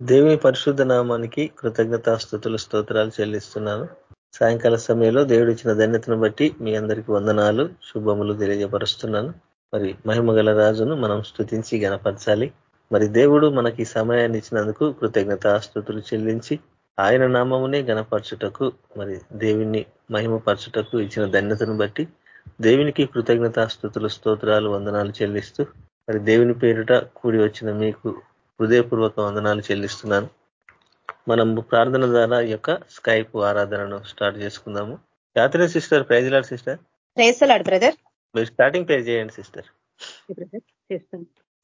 దేవుని పరిశుద్ధ నామానికి కృతజ్ఞతాస్థుతులు స్తోత్రాలు చెల్లిస్తున్నాను. సాయంకాల సమయంలో దేవుడు ఇచ్చిన ధన్యతను బట్టి మీ అందరికీ వందనాలు శుభములు తెలియజేపరుస్తున్నాను మరి మహిమగల రాజును మనం స్థుతించి గణపరచాలి. మరి దేవుడు మనకి సమయాన్ని ఇచ్చినందుకు కృతజ్ఞతాస్థుతులు చెల్లించి ఆయన నామమునే గణపరచుటకు మరి దేవుణ్ణి మహిమపరచుటకు ఇచ్చిన ధన్యతను బట్టి దేవునికి కృతజ్ఞతాస్థుతులు స్తోత్రాలు వందనాలు చెల్లిస్తూ మరి దేవుని పేరిట కూడి వచ్చిన మీకు హృదయపూర్వక వందనాలు చెల్లిస్తున్నాను. మనం ప్రార్థన ద్వారా ఈ యొక్క స్కైప్ ఆరాధనను స్టార్ట్ చేసుకుందాము. యాత్ర sister praise lord sister. Praise lord brother. మీరు స్టార్టింగ్ పేరు చేయండి సిస్టర్.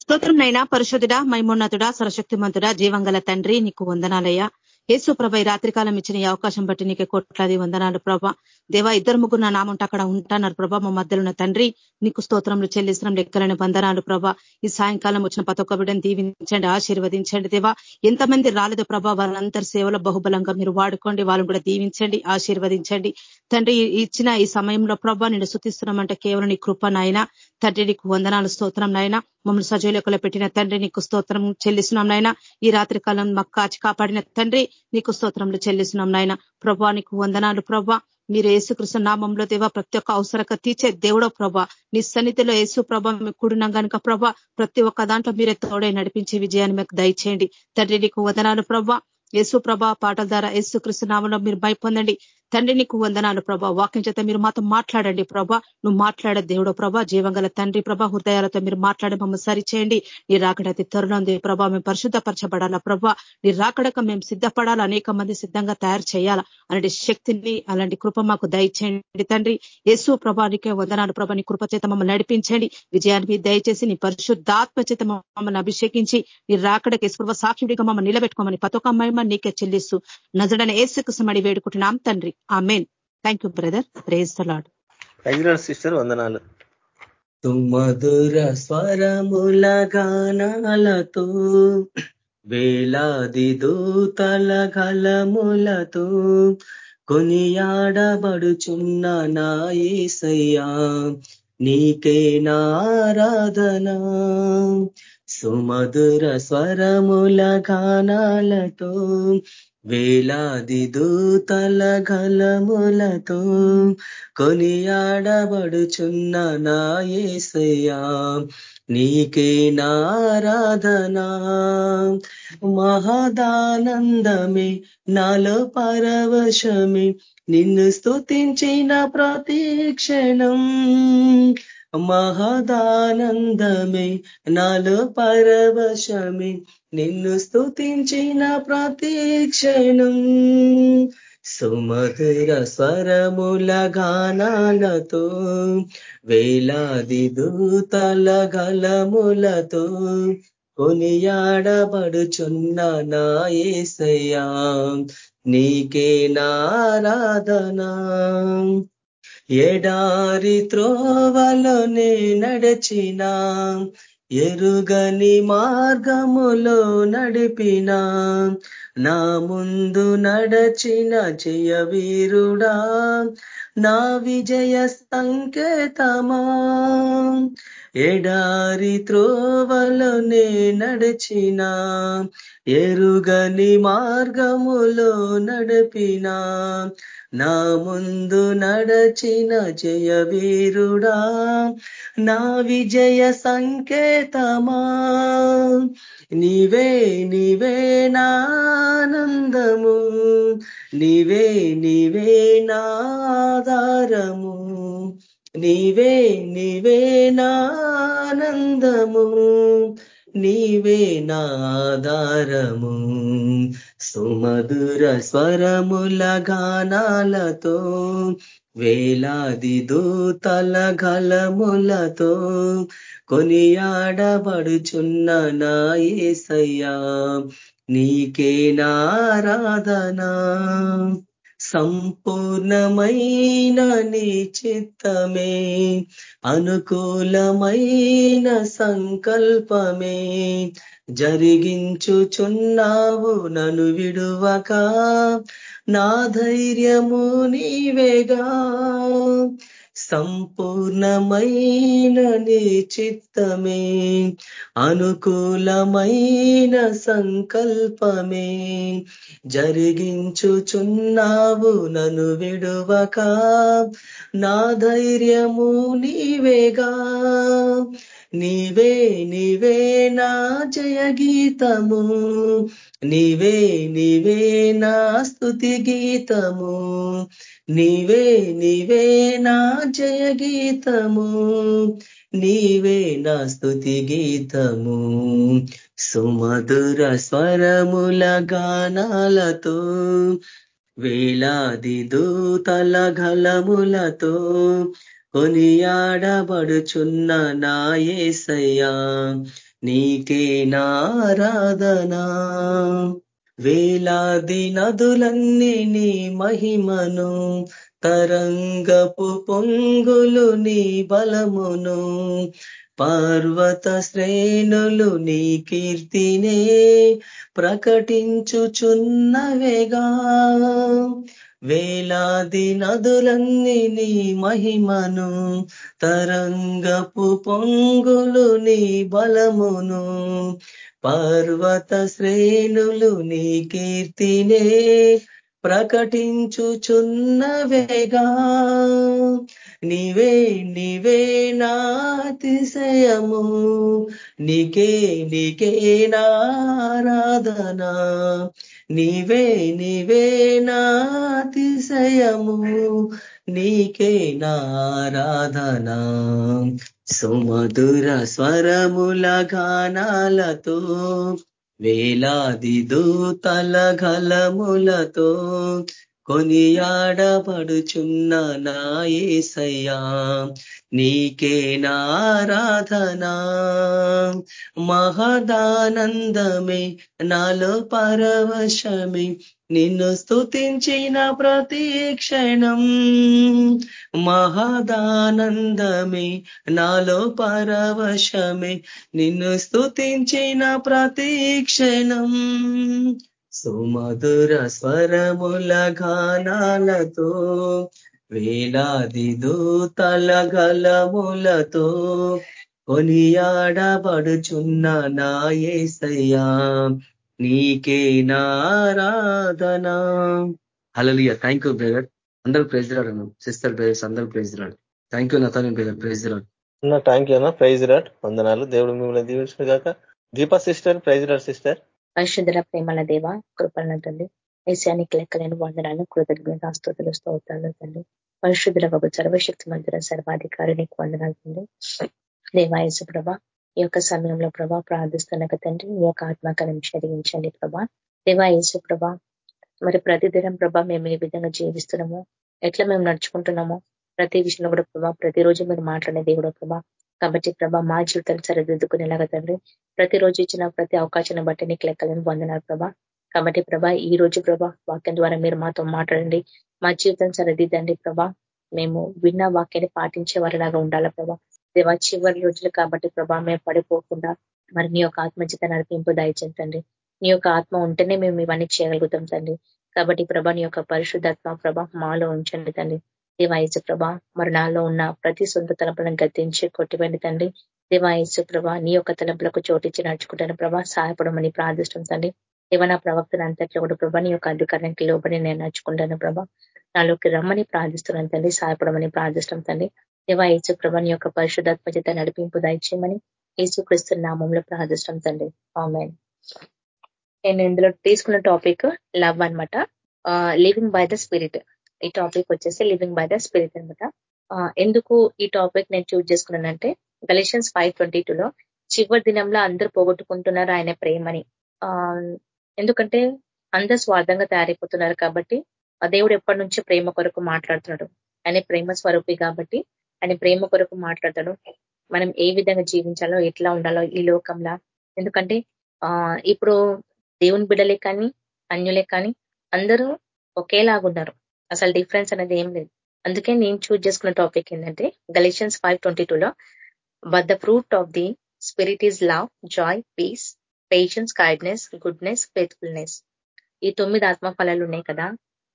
స్తోత్రం నైనా పరిశుద్ధుడ మైమోన్నతుడ సరశక్తిమంతుడ జీవంగల తండ్రి నీకు వందనాలయ్యా. యేసు ప్రభ ఈ రాత్రికాలం ఇచ్చిన ఈ అవకాశం బట్టి నీకే కోట్లాది వందనాలు ప్రభ. దేవా ఇద్దరు ముగ్గురు నా నామంటే అక్కడ ఉంటున్నారు ప్రభ. మా మధ్యలో ఉన్న తండ్రి నీకు స్తోత్రంలో చెల్లిస్తున్నాం లెక్కలని వందనాలు ప్రభ. ఈ సాయంకాలం వచ్చిన ప్రతి ఒక్క బిడ్డను దీవించండి ఆశీర్వదించండి దేవా. ఎంతమంది రాలేదు ప్రభ వాళ్ళందరి సేవలో బహుబలంగా మీరు వాడుకోండి వాళ్ళని కూడా దీవించండి ఆశీర్వదించండి. తండ్రి ఇచ్చిన ఈ సమయంలో ప్రభ నేను శుతిస్తున్నామంటే కేవలం నీ కృప నాయన. తండ్రి నీకు వందనాలు స్తోత్రం నాయన. మమ్మల్ని సజీలకులు పెట్టిన తండ్రి నీకు స్తోత్రం చెల్లిస్తున్నాం నాయన. ఈ రాత్రి కాలం మాకు కాచి కాపాడిన తండ్రి నీకు స్తోత్రంలో చెల్లిస్తున్నాం నాయన. ప్రభా నీకు వందనాలు ప్రభా. మీరు యేసుకృష్ణ నామంలో దేవా ప్రతి ఒక్క అవసరక తీర్చే దేవుడో ప్రభా. నీ సన్నిధిలో యేసు ప్రభ మీకు కూడినాం కనుక ప్రభా ప్రతి ఒక్క దాంట్లో మీరే తోడై నడిపించే విజయాన్ని మీకు దయచేయండి. తండ్రి నీకు వదనాలు ప్రభా. యేసు ప్రభా పాటల ద్వారా యేసు కృష్ణ నామంలో మీరు భయపొందండి. తండ్రి నీకు వందనాలు ప్రభా. వాక్యం చేత మీరు మాతో మాట్లాడండి ప్రభా. నువ్వు మాట్లాడే దేవుడో ప్రభా. జీవంగల తండ్రి ప్రభా. హృదయాలతో మీరు మాట్లాడే మమ్మల్ని సరిచేయండి. నీ రాకడ అతి త్వరలో ప్రభా. మేము పరిశుద్ధపరచబడాలా ప్రభా. నీ రాకడక మేము సిద్ధపడాలా? అనేక మంది సిద్ధంగా తయారు చేయాలా? అలాంటి శక్తిని అలాంటి కృప మాకు దయచేయండి తండ్రి. యేసు ప్రభానికే వందనాలు ప్రభా. నీ కృపచేత మమ్మల్ని నడిపించండి. విజయానికి దయచేసి నీ పరిశుద్ధాత్మ చేత మమ్మల్ని అభిషేకించి నీ రాకడకి ప్రభా సాక్షిడిగా మమ్మల్ని నిలబెట్టుకోమని పతొక మహిమ నీకే చెల్లిస్తూ నజడన ఏసుకు సమడి వేడుకుంటున్నాం తండ్రి. Amen thank you brother praise Lord sister వందనాలు తుమధుర స్వరముల గానాలతో వేలాది దూతల గలములతో కొనియాడబడుచున్న నాయసయ్యా నీకే నారాధనా. సుమధుర స్వరముల గానాలతో వేలాది దూతల గలములతో కొనియాడబడుచున్న నాయసయ్యా నీకే నారాధనా. మహదానందమే నాలో పరవశమే నిన్ను స్తుతించిన ప్రతీక్షణం మహదానందమే నాలో పరవశమే నిన్ను స్థుతించిన ప్రతీక్షణం సుమధుర స్వరముల గానాలతో వేలాది దూతల గలములతో కొనియాడబడుచున్న నాయసయ్యా నీకే నారాధనా ఎడారి త్రోవలోనే నడచిన ఎరుగని మార్గములో నడిపిన. నా ముందు నడచిన జయ వీరుడా నా విజయ సంకేతమా. ఎడారి త్రోవలోనే నడిచిన ఎరుగని మార్గములో నడిపిన. నా ముందు నడచిన జయ వీరుడా నా విజయ సంకేతమా? నీవే నీవే నానందము నీవే నీవే నాధారము నీవే నీవే నానందము నీవే నాధారము సుమధుర స్వరముల గానాలతో వేలాది దూతల గలములతో కొనియాడబడుచున్న నాయసయ్యా నీకే నారాధనా సంపూర్ణమైన నీ చిత్తమే అనుకూలమైన సంకల్పమే. జరిగించుచున్నావు నను విడువక నా ధైర్యము నీవేగా. సంపూర్ణమైన నీ చిత్తమే అనుకూలమైన సంకల్పమే. జరిగించుచున్నావు నను విడువక నా ధైర్యము నీవేగా. నీవే నీవే నా జయ గీతము నీవే నీవే నా స్థుతి గీతము. నీవే నీవే నా జయ గీతము నీవే నా స్థుతి గీతము. సుమధుర స్వరముల గానాలతో వేలాది దూతల గలములతో కొనియాడబడుచున్న నా ఏసయ్యా నీకే నారాధనా. వేలాది నదులన్నీ నీ మహిమను తరంగపు పొంగులు నీ బలమును పర్వత శ్రేణులు నీ కీర్తినే ప్రకటించుచున్నవేగా. వేలాది నదులన్నీ నీ మహిమను తరంగపు పొంగులు నీ బలమును పర్వత శ్రేణులు నీ కీర్తినే ప్రకటించుచున్నవేగా నీవే నీవే నాతిశయము నీకే నీకే నారాధనా నీవే నీవే నాతిశయము నీకే నారాధన సుమధుర స్వరముల గానాలతో వేలాది దూతల గలములతో కొనియాడబడుచున్న నాయసయ్యా నీకే నారాధనా. మహదానందమే నాలో పరవశమే నిన్ను స్థుతించిన ప్రతి క్షణం. మహదానందమే నాలో పరవశమే నిన్ను స్థుతించిన ప్రతి క్షణం. సుమధుర స్వరముల గానాలతో వేలాది దూతల గలములతో కొనియాడబడుచున్న నాయసయ్యా నీకే నారాధనా హలలియ థ్యాంక్ యూ బ్రదర్ అందరూ ప్రైజ్ రాడు సిస్టర్ బ్రదర్స్ అందరూ praise Lord thank you నతాని brother praise Lord thank you అన్న ప్రైజ్ రాడ్ వందనాలు. దేవుడు మిమ్మల్ని దీవించిన కాక Deepa sister praise Lord sister పరిశుద్ధుల ప్రేమల దేవ కృపణ తండ్రి ఏశానికి లెక్కలేని వందనాలు కృతజ్ఞత స్తోతులు స్తోత్రాలు తండ్రి పరిశుద్ధుల ఒక సర్వశక్తి మందిర సర్వాధికారి నీకు వందనాలండి దేవాయసు ప్రభా ఈ యొక్క సమయంలో ప్రభా ప్రార్థిస్తున్న తండ్రి ఈ యొక్క ఆత్మకరం శరించండి ప్రభా. దేవాయసు ప్రభా మరి ప్రతిదినం ప్రభా మేము ఏ విధంగా జీవిస్తున్నాము ఎట్లా మేము నడుచుకుంటున్నాము ప్రతి విషయంలో కూడా ప్రభా ప్రతిరోజు మీరు మాట్లాడే దేవుడు ప్రభా. కాబట్టి ప్రభా మా జీవితాలు సరిదిద్దుకునేలాగా తండ్రి ప్రతిరోజు ఇచ్చిన ప్రతి అవకాశాన్ని బట్టి నీకు లెక్కలను పొందినారు ప్రభా. కాబట్టి ప్రభా ఈ రోజు ప్రభా వాక్యం ద్వారా మీరు మాతో మాట్లాడండి. మా జీవితం సరిదిద్దండి ప్రభా. మేము విన్న వాక్యాన్ని పాటించే వారిలాగా ఉండాలా ప్రభా. దేవా చివరి రోజులు కాబట్టి ప్రభా మేము పడిపోకుండా మరి నీ యొక్క ఆత్మచిత నడిపింపు దయచేతండి నీ యొక్క ఆత్మ ఉంటేనే మేము ఇవన్నీ చేయగలుగుతాం తండ్రి. కాబట్టి ప్రభా నీ యొక్క పరిశుద్ధాత్మ ప్రభ మాలో ఉంచండి తండ్రి. దేవాయసు ప్రభ మరి నాలో ఉన్న ప్రతి సొంత తలపులను గద్దించి కొట్టివండి తండ్రి. దేవాయసు ప్రభ నీ యొక్క తలపులకు చోటించి నడుచుకుంటాను ప్రభా సహాయపడమని ప్రార్థిస్తాం తండ్రి. ఏమైనా ప్రవక్తను అంతట్లో కూడా ప్రభా నీ యొక్క అధికారానికి లోబడి నేను నడుచుకుంటాను ప్రభా. నాలోకి రమ్మని ప్రార్థిస్తున్నాను తండ్రి సహాయపడమని ప్రార్థిస్తాం తండ్రి. దేవా యేసు యొక్క పరిశుధాత్మ చేత నడిపింపు దయచేయమని యేసుక్రీస్తు నామంలో ప్రార్థిస్తాం తండ్రి. ఆమెన్. నేను ఇందులో తీసుకున్న టాపిక్ లవ్ అనమాట లివింగ్ బై ద స్పిరిట్ ఈ టాపిక్ వచ్చేసి లివింగ్ బై ద స్పిరిట్ అనమాట ఎందుకు ఈ టాపిక్ నేను చూజ్ చేసుకున్నానంటే గలేషన్స్ ఫైవ్ ట్వంటీ లో చివరి దినంలో అందరూ పోగొట్టుకుంటున్నారు ఆయన ప్రేమని. ఎందుకంటే అందరు స్వార్థంగా తయారైపోతున్నారు కాబట్టి దేవుడు ఎప్పటి నుంచి ప్రేమ కొరకు మాట్లాడుతున్నాడు? ఆయన ప్రేమ స్వరూపి కాబట్టి ఆయన ప్రేమ కొరకు మాట్లాడతాడు. మనం ఏ విధంగా జీవించాలో ఎట్లా ఉండాలో ఈ లోకంలో. ఎందుకంటే ఆ ఇప్పుడు దేవుని బిడ్డలే కానీ అన్యులే కానీ అందరూ ఒకేలాగున్నారు అసలు డిఫరెన్స్ అనేది ఏం లేదు. అందుకే నేను చూజ్ చేసుకున్న టాపిక్ ఏంటంటే గలేషన్స్ ఫైవ్ ట్వంటీ టూలో but the fruit of the spirit is love joy peace patience kindness goodness faithfulness ఈ తొమ్మిది ఆత్మఫలాలు ఉన్నాయి కదా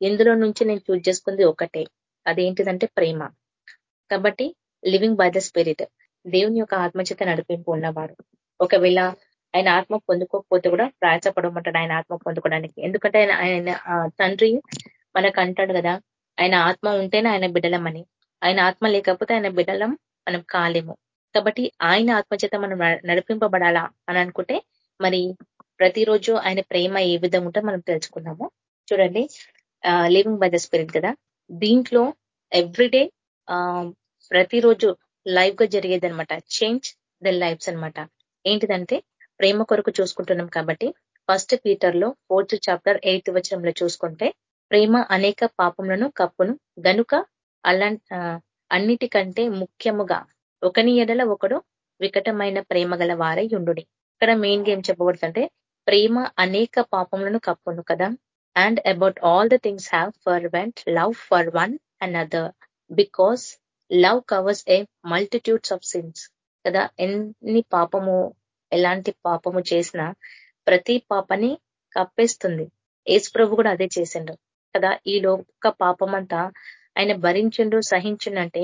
ఇందులో నుంచి నేను చూజ్ చేసుకుంది ఒకటే. అదేంటిదంటే ప్రేమ. కాబట్టి లివింగ్ బై ద స్పిరిట్ దేవుని యొక్క ఆత్మచేత నడిపింపు ఉన్నవాడు. ఒకవేళ ఆయన ఆత్మ పొందుకోకపోతే కూడా ప్రయాసపడమంటాడు ఆయన ఆత్మ పొందుకోవడానికి. ఎందుకంటే ఆయన ఆయన తండ్రి మనకు అంటాడు కదా ఆయన ఆత్మ ఉంటేనే ఆయన బిడ్డలమని. ఆయన ఆత్మ లేకపోతే ఆయన బిడ్డలం మనం కాలేము. కాబట్టి ఆయన ఆత్మచేత మనం నడిపింపబడాలా అని అనుకుంటే మరి ప్రతిరోజు ఆయన ప్రేమ ఏ విధంగా ఉంటే మనం తెలుసుకున్నాము చూడండి. లివింగ్ బై ద స్పిరిట్ కదా? దీంట్లో ఎవ్రీడే ప్రతిరోజు లైవ్గా జరిగేదనమాట చేంజ్ ద లైఫ్స్ అనమాట ఏంటిదంటే ప్రేమ కొరకు చూసుకుంటున్నాం కాబట్టి ఫస్ట్ పీటర్లో ఫోర్త్ చాప్టర్ ఎయిత్ వచనంలో చూసుకుంటే ప్రేమ అనేక పాపములను కప్పును. గనుక అలా అన్నిటికంటే ముఖ్యముగా ఒకని ఎడల ఒకడు వికటమైన ప్రేమ గల వారై ఉండు ఇక్కడ మెయిన్గా ఏం చెప్పబడుతుంటే ప్రేమ అనేక పాపములను కప్పును కదా? And about all the things have for went love for one and other because love covers a multitudes of sins కదా? ఎన్ని పాపము ఎలాంటి పాపము చేసినా ప్రతి పాపని కప్పేస్తుంది. ఏసు ప్రభు కూడా అదే చేసిండు. కదా? ఈ లోక పాపం అంతా ఆయన భరించిండు సహించిండంటే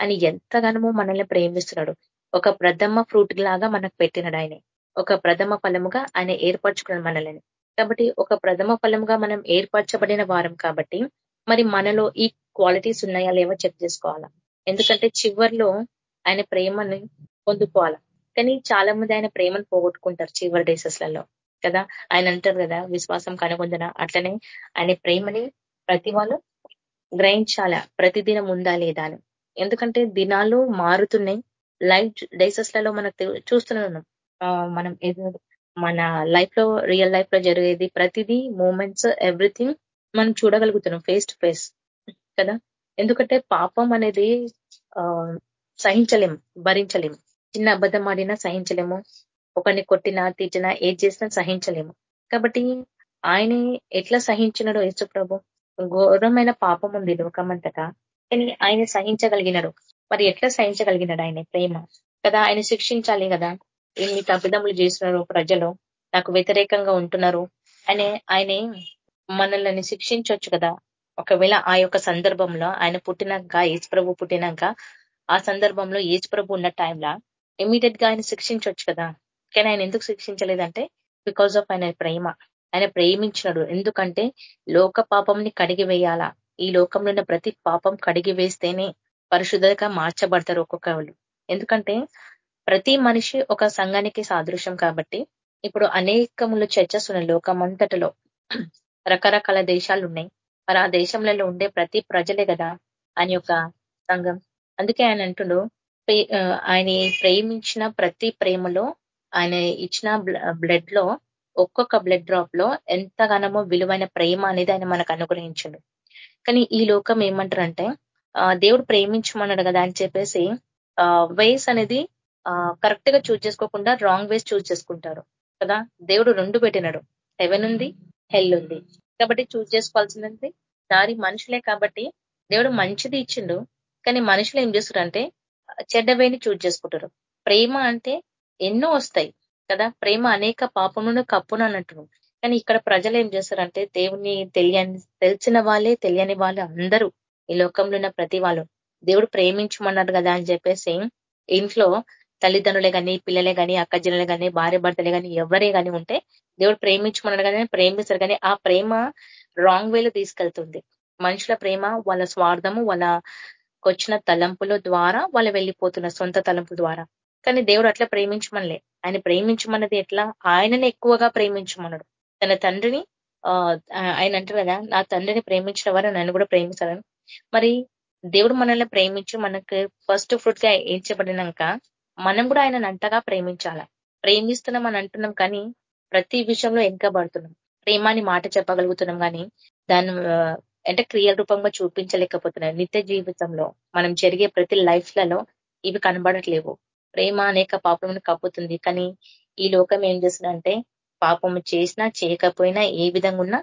ఆయన ఎంతగానో మనల్ని ప్రేమిస్తున్నాడు. ఒక ప్రథమ ఫ్రూట్ లాగా మనకు పెట్టినాడు ఆయన. ఒక ప్రథమ ఫలముగా ఆయన ఏర్పరచుకున్నాడు మనల్ని. కాబట్టి ఒక ప్రథమ ఫలంగా మనం ఏర్పరచబడిన వారం కాబట్టి మరి మనలో ఈ క్వాలిటీస్ ఉన్నాయా లేవో చెక్ చేసుకోవాలా? ఎందుకంటే చివర్లో ఆయన ప్రేమని పొందుకోవాలా. కానీ చాలా మంది ఆయన ప్రేమను పోగొట్టుకుంటారు చివరి డేసెస్లలో కదా? ఆయన అంటారు కదా విశ్వాసం కనుగొందన? అట్లనే ఆయన ప్రేమని ప్రతి వాళ్ళు గ్రహించాలా? ప్రతిదినం ఉందా లేదా అని. ఎందుకంటే దినాలు మారుతున్నాయి. లైఫ్ డేసెస్లలో మనం చూస్తున్నాం మనం మన లైఫ్లో రియల్ లైఫ్లో జరిగేది ప్రతిదీ మూమెంట్స్ ఎవ్రీథింగ్ మనం చూడగలుగుతున్నాం ఫేస్ టు ఫేస్ కదా? ఎందుకంటే పాపం అనేది సహించలేం భరించలేము చిన్న అబద్ధం ఆడినా సహించలేము. ఒకరిని కొట్టినా తీర్చినా ఏది చేసినా సహించలేము. కాబట్టి ఆయన ఎట్లా సహించినాడో యేసు ప్రభు? ఘోరమైన పాపం ఉంది లోకమంతటా కానీ ఆయన సహించగలిగినాడు. మరి ఎట్లా సహించగలిగినాడు ఆయన? ప్రేమ. కదా? ఆయన శిక్షించాలి కదా? ఎన్ని తప్పిదములు చేస్తున్నారు ప్రజలు నాకు వ్యతిరేకంగా ఉంటున్నారు అని ఆయన మనల్ని శిక్షించవచ్చు కదా. ఒకవేళ ఆ యొక్క సందర్భంలో ఆయన పుట్టినాక ఏజ్ పుట్టినాక ఆ సందర్భంలో ఏజ్ ఉన్న టైంలో ఇమీడియట్గా ఆయన శిక్షించవచ్చు కదా. కానీ ఆయన ఎందుకు శిక్షించలేదంటే బికాజ్ ఆఫ్ ఆయన ప్రేమ. ఆయన ప్రేమించినాడు. ఎందుకంటే లోక పాపంని కడిగి వేయాలా? ఈ లోకంలో ఉన్న ప్రతి పాపం కడిగి వేస్తేనే పరిశుద్ధగా మార్చబడతారు ఒక్కొక్క ఎందుకంటే ప్రతి మనిషి ఒక సంఘానికి సాదృశ్యం కాబట్టి ఇప్పుడు అనేకములు చర్చస్ ఉన్న లోకమంతటిలో రకరకాల దేశాలు ఉన్నాయి మరి ఆ దేశంలో ఉండే ప్రతి ప్రజలే కదా ఆయన యొక్క సంఘం. అందుకే ఆయన అంటుండు ఆయన ప్రేమించిన ప్రతి ప్రేమలో ఆయన ఇచ్చిన బ్లడ్లో ఒక్కొక్క బ్లడ్ డ్రాప్లో ఎంతగానో విలువైన ప్రేమ అనేది ఆయన మనకు అనుగ్రహించండు. కానీ ఈ లోకం ఏమంటారంటే దేవుడు ప్రేమించమన్నాడు కదా అని చెప్పేసి వేస్ అనేది కరెక్ట్గా చూజ్ చేసుకోకుండా రాంగ్ వేస్ చూజ్ చేసుకుంటారు. కదా? దేవుడు రెండు పెట్టినాడు. హెవెన్ ఉంది హెల్ ఉంది. కాబట్టి చూజ్ చేసుకోవాల్సిందంటే దారి మనుషులే కాబట్టి దేవుడు మంచిది ఇచ్చిండు కానీ మనుషులు ఏం చేస్తారంటే చెడ్డవేని చూజ్ చేసుకుంటారు. ప్రేమ అంటే ఎన్నో వస్తాయి. కదా? ప్రేమ అనేక పాపమును కప్పును అన్నట్టు కానీ ఇక్కడ ప్రజలు ఏం చేస్తారంటే దేవుని తెలియని తెలిసిన వాళ్ళే తెలియని వాళ్ళు అందరూ ఈ లోకంలో ఉన్న ప్రతి వాళ్ళు. దేవుడు ప్రేమించమన్నారు కదా అని చెప్పేసి ఇంట్లో తల్లిదండ్రులే కానీ పిల్లలే కానీ అక్కజనులే కానీ భార్య భర్తలే కానీ ఎవరే కానీ ఉంటే దేవుడు ప్రేమించమన్నాడు కానీ ప్రేమిస్తారు కానీ ఆ ప్రేమ రాంగ్ వేలో తీసుకెళ్తుంది. మనుషుల ప్రేమ వాళ్ళ స్వార్థము వాళ్ళకొచ్చిన తలంపుల ద్వారా వాళ్ళు వెళ్ళిపోతున్న సొంత తలంపుల ద్వారా. కానీ దేవుడు అట్లా ప్రేమించమనలే. ఆయన ప్రేమించమన్నది ఎట్లా? ఆయనని ఎక్కువగా ప్రేమించమన్నాడు. తన తండ్రిని ఆయన అంటారు కదా నా తండ్రిని ప్రేమించిన వారు నన్ను కూడా ప్రేమిస్తారని. మరి దేవుడు మనల్ని ప్రేమించి మనకు ఫస్ట్ ఫ్రూట్గా ఏడ్చబడినాక మనం కూడా ఆయన అంతగా ప్రేమించాల? ప్రేమిస్తున్నాం అని అంటున్నాం కానీ ప్రతి విషయంలో ఎంకబడుతున్నాం ప్రేమాని మాట చెప్పగలుగుతున్నాం కానీ దాన్ని అంటే క్రియల రూపంగా చూపించలేకపోతున్నాం. నిత్య జీవితంలో మనం జరిగే ప్రతి లైఫ్లలో ఇవి కనబడట్లేవు. ప్రేమ అనేక పాపమును కప్పుతుంది కానీ ఈ లోకం ఏం చేస్తుందంటే పాపము చేసినా చేయకపోయినా ఏ విధంగా ఉన్నా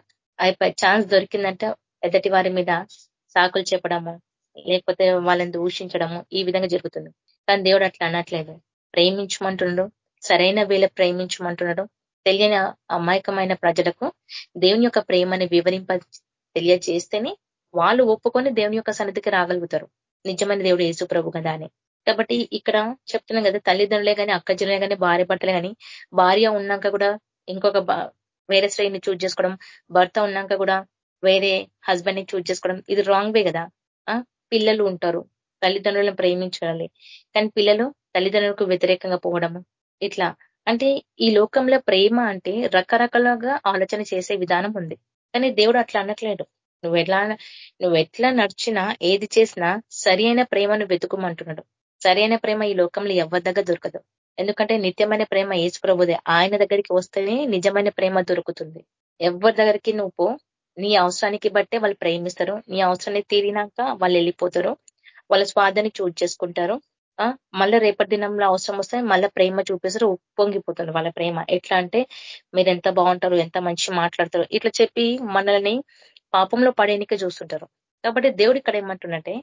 ఛాన్స్ దొరికిందంటే ఎదటి వారి మీద సాకులు చెప్పడము లేకపోతే వాళ్ళని దూషించడము ఈ విధంగా జరుగుతుంది. కానీ దేవుడు అట్లా అనట్లేదు. ప్రేమించమంటున్నాడు. సరైన వేళ ప్రేమించమంటున్నాడు. తెలియని అమాయకమైన ప్రజలకు దేవుని యొక్క ప్రేమని వివరింప తెలియజేస్తేనే వాళ్ళు ఒప్పుకొని దేవుని యొక్క సన్నిధికి రాగలుగుతారు. నిజమైన దేవుడు యేసు ప్రభు కదా అని కాబట్టి ఇక్కడ చెప్తున్నాం కదా తల్లిదండ్రులే కానీ అక్కజనులే కానీ భార్య భర్తలే కానీ భార్య ఉన్నాక కూడా ఇంకొక వేరే స్త్రీని చూజ్ చేసుకోవడం భర్త ఉన్నాక కూడా వేరే హస్బెండ్ని చూజ్ చేసుకోవడం ఇది రాంగ్ వే కదా. పిల్లలు ఉంటారు. తల్లిదండ్రులను ప్రేమించాలి. కానీ పిల్లలు తల్లిదండ్రులకు వ్యతిరేకంగా పోవడము. ఇట్లా. అంటే ఈ లోకంలో ప్రేమ అంటే రకరకాలుగా ఆలోచన చేసే విధానం ఉంది. కానీ దేవుడు అట్లా అనట్లేడు నువ్వు ఎట్లా నువ్వు ఎట్లా నడిచినా ఏది చేసినా సరి ప్రేమను వెతుకుమంటున్నాడు. సరైన ప్రేమ ఈ లోకంలో ఎవరి దగ్గర దొరకదు. ఎందుకంటే నిత్యమైన ప్రేమ ఏసు ప్రభుదే. ఆయన దగ్గరికి వస్తేనే నిజమైన ప్రేమ దొరుకుతుంది. ఎవరి దగ్గరికి నువ్వు నీ అవసరానికి బట్టే వాళ్ళు ప్రేమిస్తారు. నీ అవసరాన్ని తీరినాక వాళ్ళు వెళ్ళిపోతారు. వాళ్ళ స్వార్థాన్ని చూజ్ చేసుకుంటారు. మళ్ళీ రేపటి దినంలో అవసరం వస్తే మళ్ళీ ప్రేమ చూపిస్తారు ఉప్పొంగిపోతుంది వాళ్ళ ప్రేమ. ఎట్లా అంటే మీరు ఎంత బాగుంటారు ఎంత మంచి మాట్లాడతారు ఇట్లా చెప్పి మనల్ని పాపంలో పడేనిక చూస్తుంటారు. కాబట్టి దేవుడు ఇక్కడ ఏమంటున్నట్టే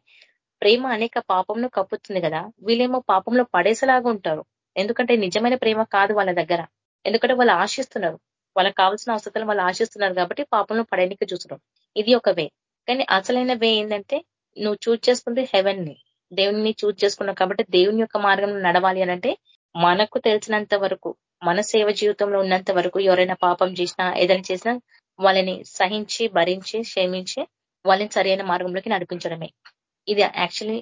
ప్రేమ అనేక పాపంను కప్పుతుంది కదా వీళ్ళేమో పాపంలో పడేసేలాగా ఉంటారు. ఎందుకంటే నిజమైన ప్రేమ కాదు వాళ్ళ దగ్గర. ఎందుకంటే వాళ్ళు ఆశిస్తున్నారు. వాళ్ళకి కావాల్సిన అవసరాలు వాళ్ళు ఆశిస్తున్నారు కాబట్టి పాపంలో పడేనిక చూస్తున్నారు. ఇది ఒక వే. కానీ అసలైన వే ఏంటంటే నువ్వు చూజ్ చేసుకుంటే హెవెన్ని దేవుని చూజ్ చేసుకున్నావు కాబట్టి దేవుని యొక్క మార్గం నడవాలి అనంటే మనకు తెలిసినంత వరకు మన సేవ జీవితంలో ఉన్నంత వరకు ఎవరైనా పాపం చేసినా ఏదైనా చేసినా వాళ్ళని సహించి భరించి క్షమించి వాళ్ళని సరైన మార్గంలోకి నడిపించడమే. ఇది యాక్చువల్లీ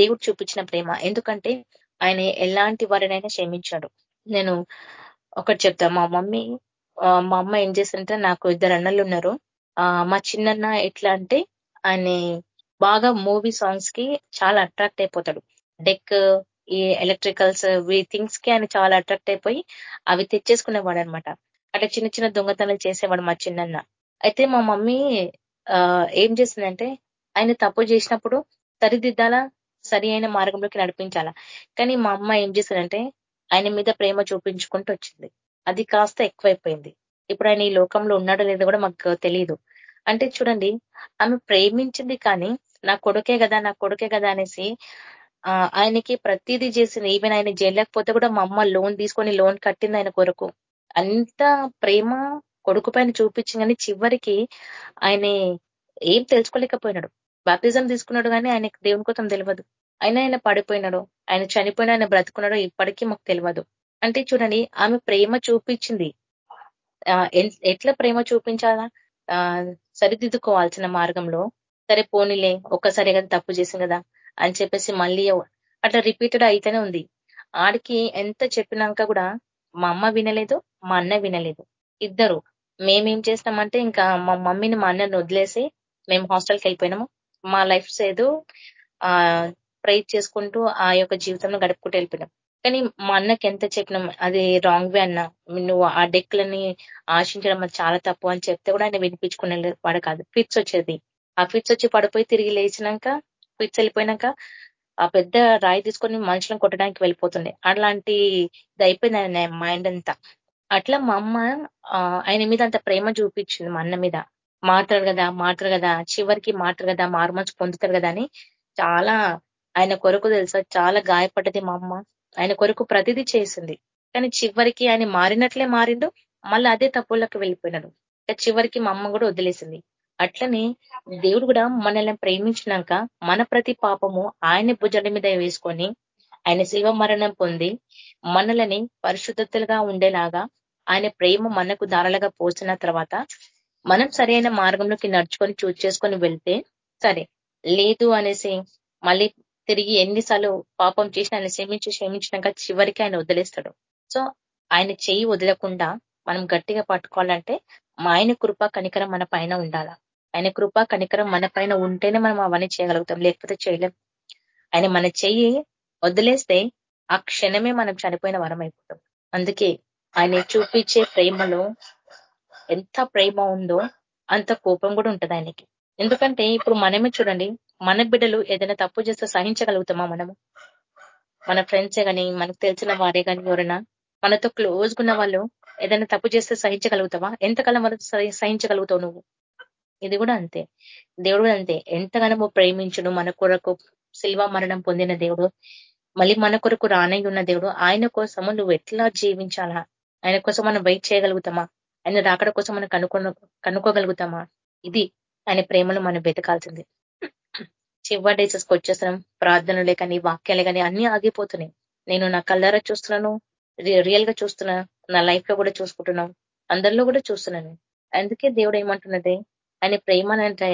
దేవుడు చూపించిన ప్రేమ. ఎందుకంటే ఆయన ఎలాంటి వారినైనా క్షమించాడు. నేను ఒకటి చెప్తా. మా మమ్మీ మా అమ్మ ఏం చేస్తుంటే నాకు ఇద్దరు అన్నలు ఉన్నారు. మా చిన్నన్న ఎట్లా అంటే ఆయన బాగా మూవీ సాంగ్స్కి చాలా అట్రాక్ట్ అయిపోతాడు. డెక్ ఈ ఎలక్ట్రికల్స్ వీ థింగ్స్కి ఆయన చాలా అట్రాక్ట్ అయిపోయి అవి తెచ్చేసుకునేవాడు అనమాట అట్లా చిన్న చిన్న దొంగతనాలు చేసేవాడు మా చిన్నన్న. అయితే మా మమ్మీ ఏం చేసిందంటే ఆయన తప్పు చేసినప్పుడు సరిదిద్దాలా సరి అయిన మార్గంలోకి నడిపించాలా. కానీ మా అమ్మ ఏం చేశారంటే ఆయన మీద ప్రేమ చూపించుకుంటూ వచ్చింది. అది కాస్త ఎక్కువైపోయింది. ఇప్పుడు ఆయన ఈ లోకంలో ఉన్నాడో లేదో కూడా మాకు తెలియదు అంటే చూడండి ఆమె ప్రేమించింది కానీ నా కొడుకే కదా నా కొడుకే కదా అనేసి ఆయనకి ప్రతిదీ చేసింది. ఈవెన్ ఆయన చేయలేకపోతే కూడా మా అమ్మ లోన్ తీసుకొని లోన్ కట్టింది ఆయన కొరకు. అంత ప్రేమ కొడుకు పైన చూపించింది కానీ చివరికి ఆయన ఏం తెలుసుకోలేకపోయినాడు. బాప్తిజం తీసుకున్నాడు కానీ ఆయనకు దేవుని కోసం తెలియదు. అయినా ఆయన పడిపోయినాడు. ఆయన చనిపోయినా ఆయన బ్రతుకున్నాడు ఇప్పటికీ మాకు తెలియదు. అంటే చూడండి ఆమె ప్రేమ చూపించింది. ఎట్లా ప్రేమ చూపించాలా? సరిదిద్దుకోవాల్సిన మార్గంలో సరే పోనీలే ఒక్కసారి కదా తప్పు చేసింది కదా అని చెప్పేసి మళ్ళీ అట్లా రిపీటెడ్ అయితేనే ఉంది. ఆడికి ఎంత చెప్పినాక కూడా మా అమ్మ వినలేదు మా అన్న వినలేదు. ఇద్దరు మేమేం చేసినామంటే ఇంకా మా మమ్మీని మా అన్నని వదిలేసి మేము హాస్టల్కి వెళ్ళిపోయినాము. మా లైఫ్ ఏదో ఆ ప్రైజ్ చేసుకుంటూ ఆ యొక్క జీవితంలో గడుపుకుంటూ వెళ్ళిపోయినాం. కానీ మా అన్నకి ఎంత చెప్పినాం అది రాంగ్ వే అన్న. నువ్వు ఆ డెక్లని ఆశించడం అది చాలా తప్పు అని చెప్తే కూడా ఆయన వినిపించుకునే వాడు కాదు. ఫిట్స్ వచ్చేది. ఆ ఫిట్స్ వచ్చి పడిపోయి తిరిగి లేచినాక ఫిట్స్ వెళ్ళిపోయినాక ఆ పెద్ద రాయి తీసుకొని మనుషులను కొట్టడానికి వెళ్ళిపోతుండే. అలాంటి ఇది అయిపోయింది ఆయన మైండ్ అంతా. అట్లా మా అమ్మ ఆయన మీద అంత ప్రేమ చూపించింది మా అన్న మీద. మాట్లాడు కదా మాట్లాడు కదా చివరికి మాట్లాడు కదా మారుమర్చి పొందుతారు కదా అని చాలా ఆయన కొరకు తెలుసా చాలా గాయపడ్డది మా అమ్మ. ఆయన కొరకు ప్రతిదీ చేసింది. కానీ చివరికి ఆయన మారినట్లే మారిండు మళ్ళీ అదే తప్పులకు వెళ్ళిపోయినాడు. చివరికి మా అమ్మ కూడా వదిలేసింది. అట్లనే దేవుడు కూడా మనల్ని ప్రేమించినాక మన ప్రతి పాపము ఆయన భుజల మీద వేసుకొని ఆయన శివ మరణం పొంది మనలని పరిశుద్ధతలుగా ఉండేలాగా ఆయన ప్రేమ మనకు ధారలుగా పోసిన తర్వాత మనం సరైన మార్గంలోకి నడుచుకొని చూజ్ చేసుకొని వెళ్తే సరే లేదు అనేసి మళ్ళీ తిరిగి ఎన్నిసార్లు పాపం చేసి ఆయన క్షమించి క్షమించినాక చివరికి ఆయన వదిలేస్తాడు. సో ఆయన చెయ్యి వదలకుండా మనం గట్టిగా పట్టుకోవాలంటే మా ఆయన కృప కనికరం మన పైన ఉండాలా? ఆయన కృప కనికరం మన పైన ఉంటేనే మనం అవన్నీ చేయగలుగుతాం లేకపోతే చేయలేం. ఆయన మన చెయ్యి వదిలేస్తే ఆ క్షణమే మనం చనిపోయిన వరం అయిపోతాం. అందుకే ఆయన చూపించే ప్రేమలో ఎంత ప్రేమ ఉందో అంత కోపం కూడా ఉంటుంది ఆయనకి. ఎందుకంటే ఇప్పుడు మనమే చూడండి మన బిడ్డలు ఏదైనా తప్పు చేస్తే సహించగలుగుతామా మనము? మన ఫ్రెండ్సే కానీ మనకు తెలిసిన వారే కానీ ఎవరైనా మనతో క్లోజ్ ఉన్న వాళ్ళు ఏదైనా తప్పు చేస్తే సహించగలుగుతావా? ఎంతకాలం వరకు సహించగలుగుతావు నువ్వు? ఇది కూడా అంతే. దేవుడు అంతే. ఎంతగానో ప్రేమించడు మన కొరకు శిల్వ మరణం పొందిన దేవుడు మళ్ళీ మన కొరకు రానై ఉన్న దేవుడు ఆయన కోసము నువ్వు ఎట్లా జీవించాలా? ఆయన కోసం మనం వెయిట్ చేయగలుగుతామా? ఆయన రాకడ కోసం మనం కనుక్కో కనుక్కోగలుగుతామా? ఇది ఆయన ప్రేమను మనం వెతకాల్సింది. చివరి డేసెస్కి వచ్చేస్తున్నాం ప్రార్థనలే కానీ వాక్యాలే కానీ అన్ని ఆగిపోతున్నాయి. నేను నా కళ్ళారా చూస్తున్నాను రియల్గా చూస్తున్నా నా లైఫ్లో కూడా చూసుకుంటున్నాం అందరిలో కూడా చూస్తున్నాను. అందుకే దేవుడు ఏమంటున్నదే? ఆయన ప్రేమ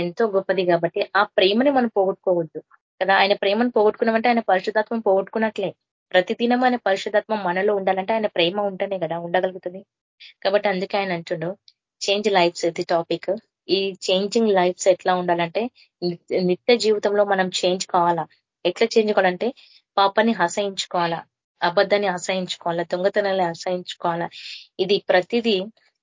ఎంతో గొప్పది కాబట్టి ఆ ప్రేమని మనం పోగొట్టుకోవద్దు. కదా? ఆయన ప్రేమను పోగొట్టుకున్నామంటే ఆయన పరిశుధాత్మం పోగొట్టుకున్నట్లే. ప్రతిదినం ఆయన పరిశుధాత్మం మనలో ఉండాలంటే ఆయన ప్రేమ ఉంటేనే కదా ఉండగలుగుతుంది. కాబట్టి అందుకే ఆయన అంటుండో చేంజ్ లైఫ్స్ ఇది టాపిక్ ఈ చేంజింగ్ లైఫ్స్ ఎట్లా ఉండాలంటే నిత్య జీవితంలో మనం చేంజ్ కావాలా? ఎట్లా చేంజ్ కావాలంటే పాపాన్ని అసహించుకోవాలా? అబద్ధాన్ని ఆశ్రయించుకోవాలా దొంగతనాన్ని ఆశ్రయించుకోవాలా ఇది ప్రతిదీ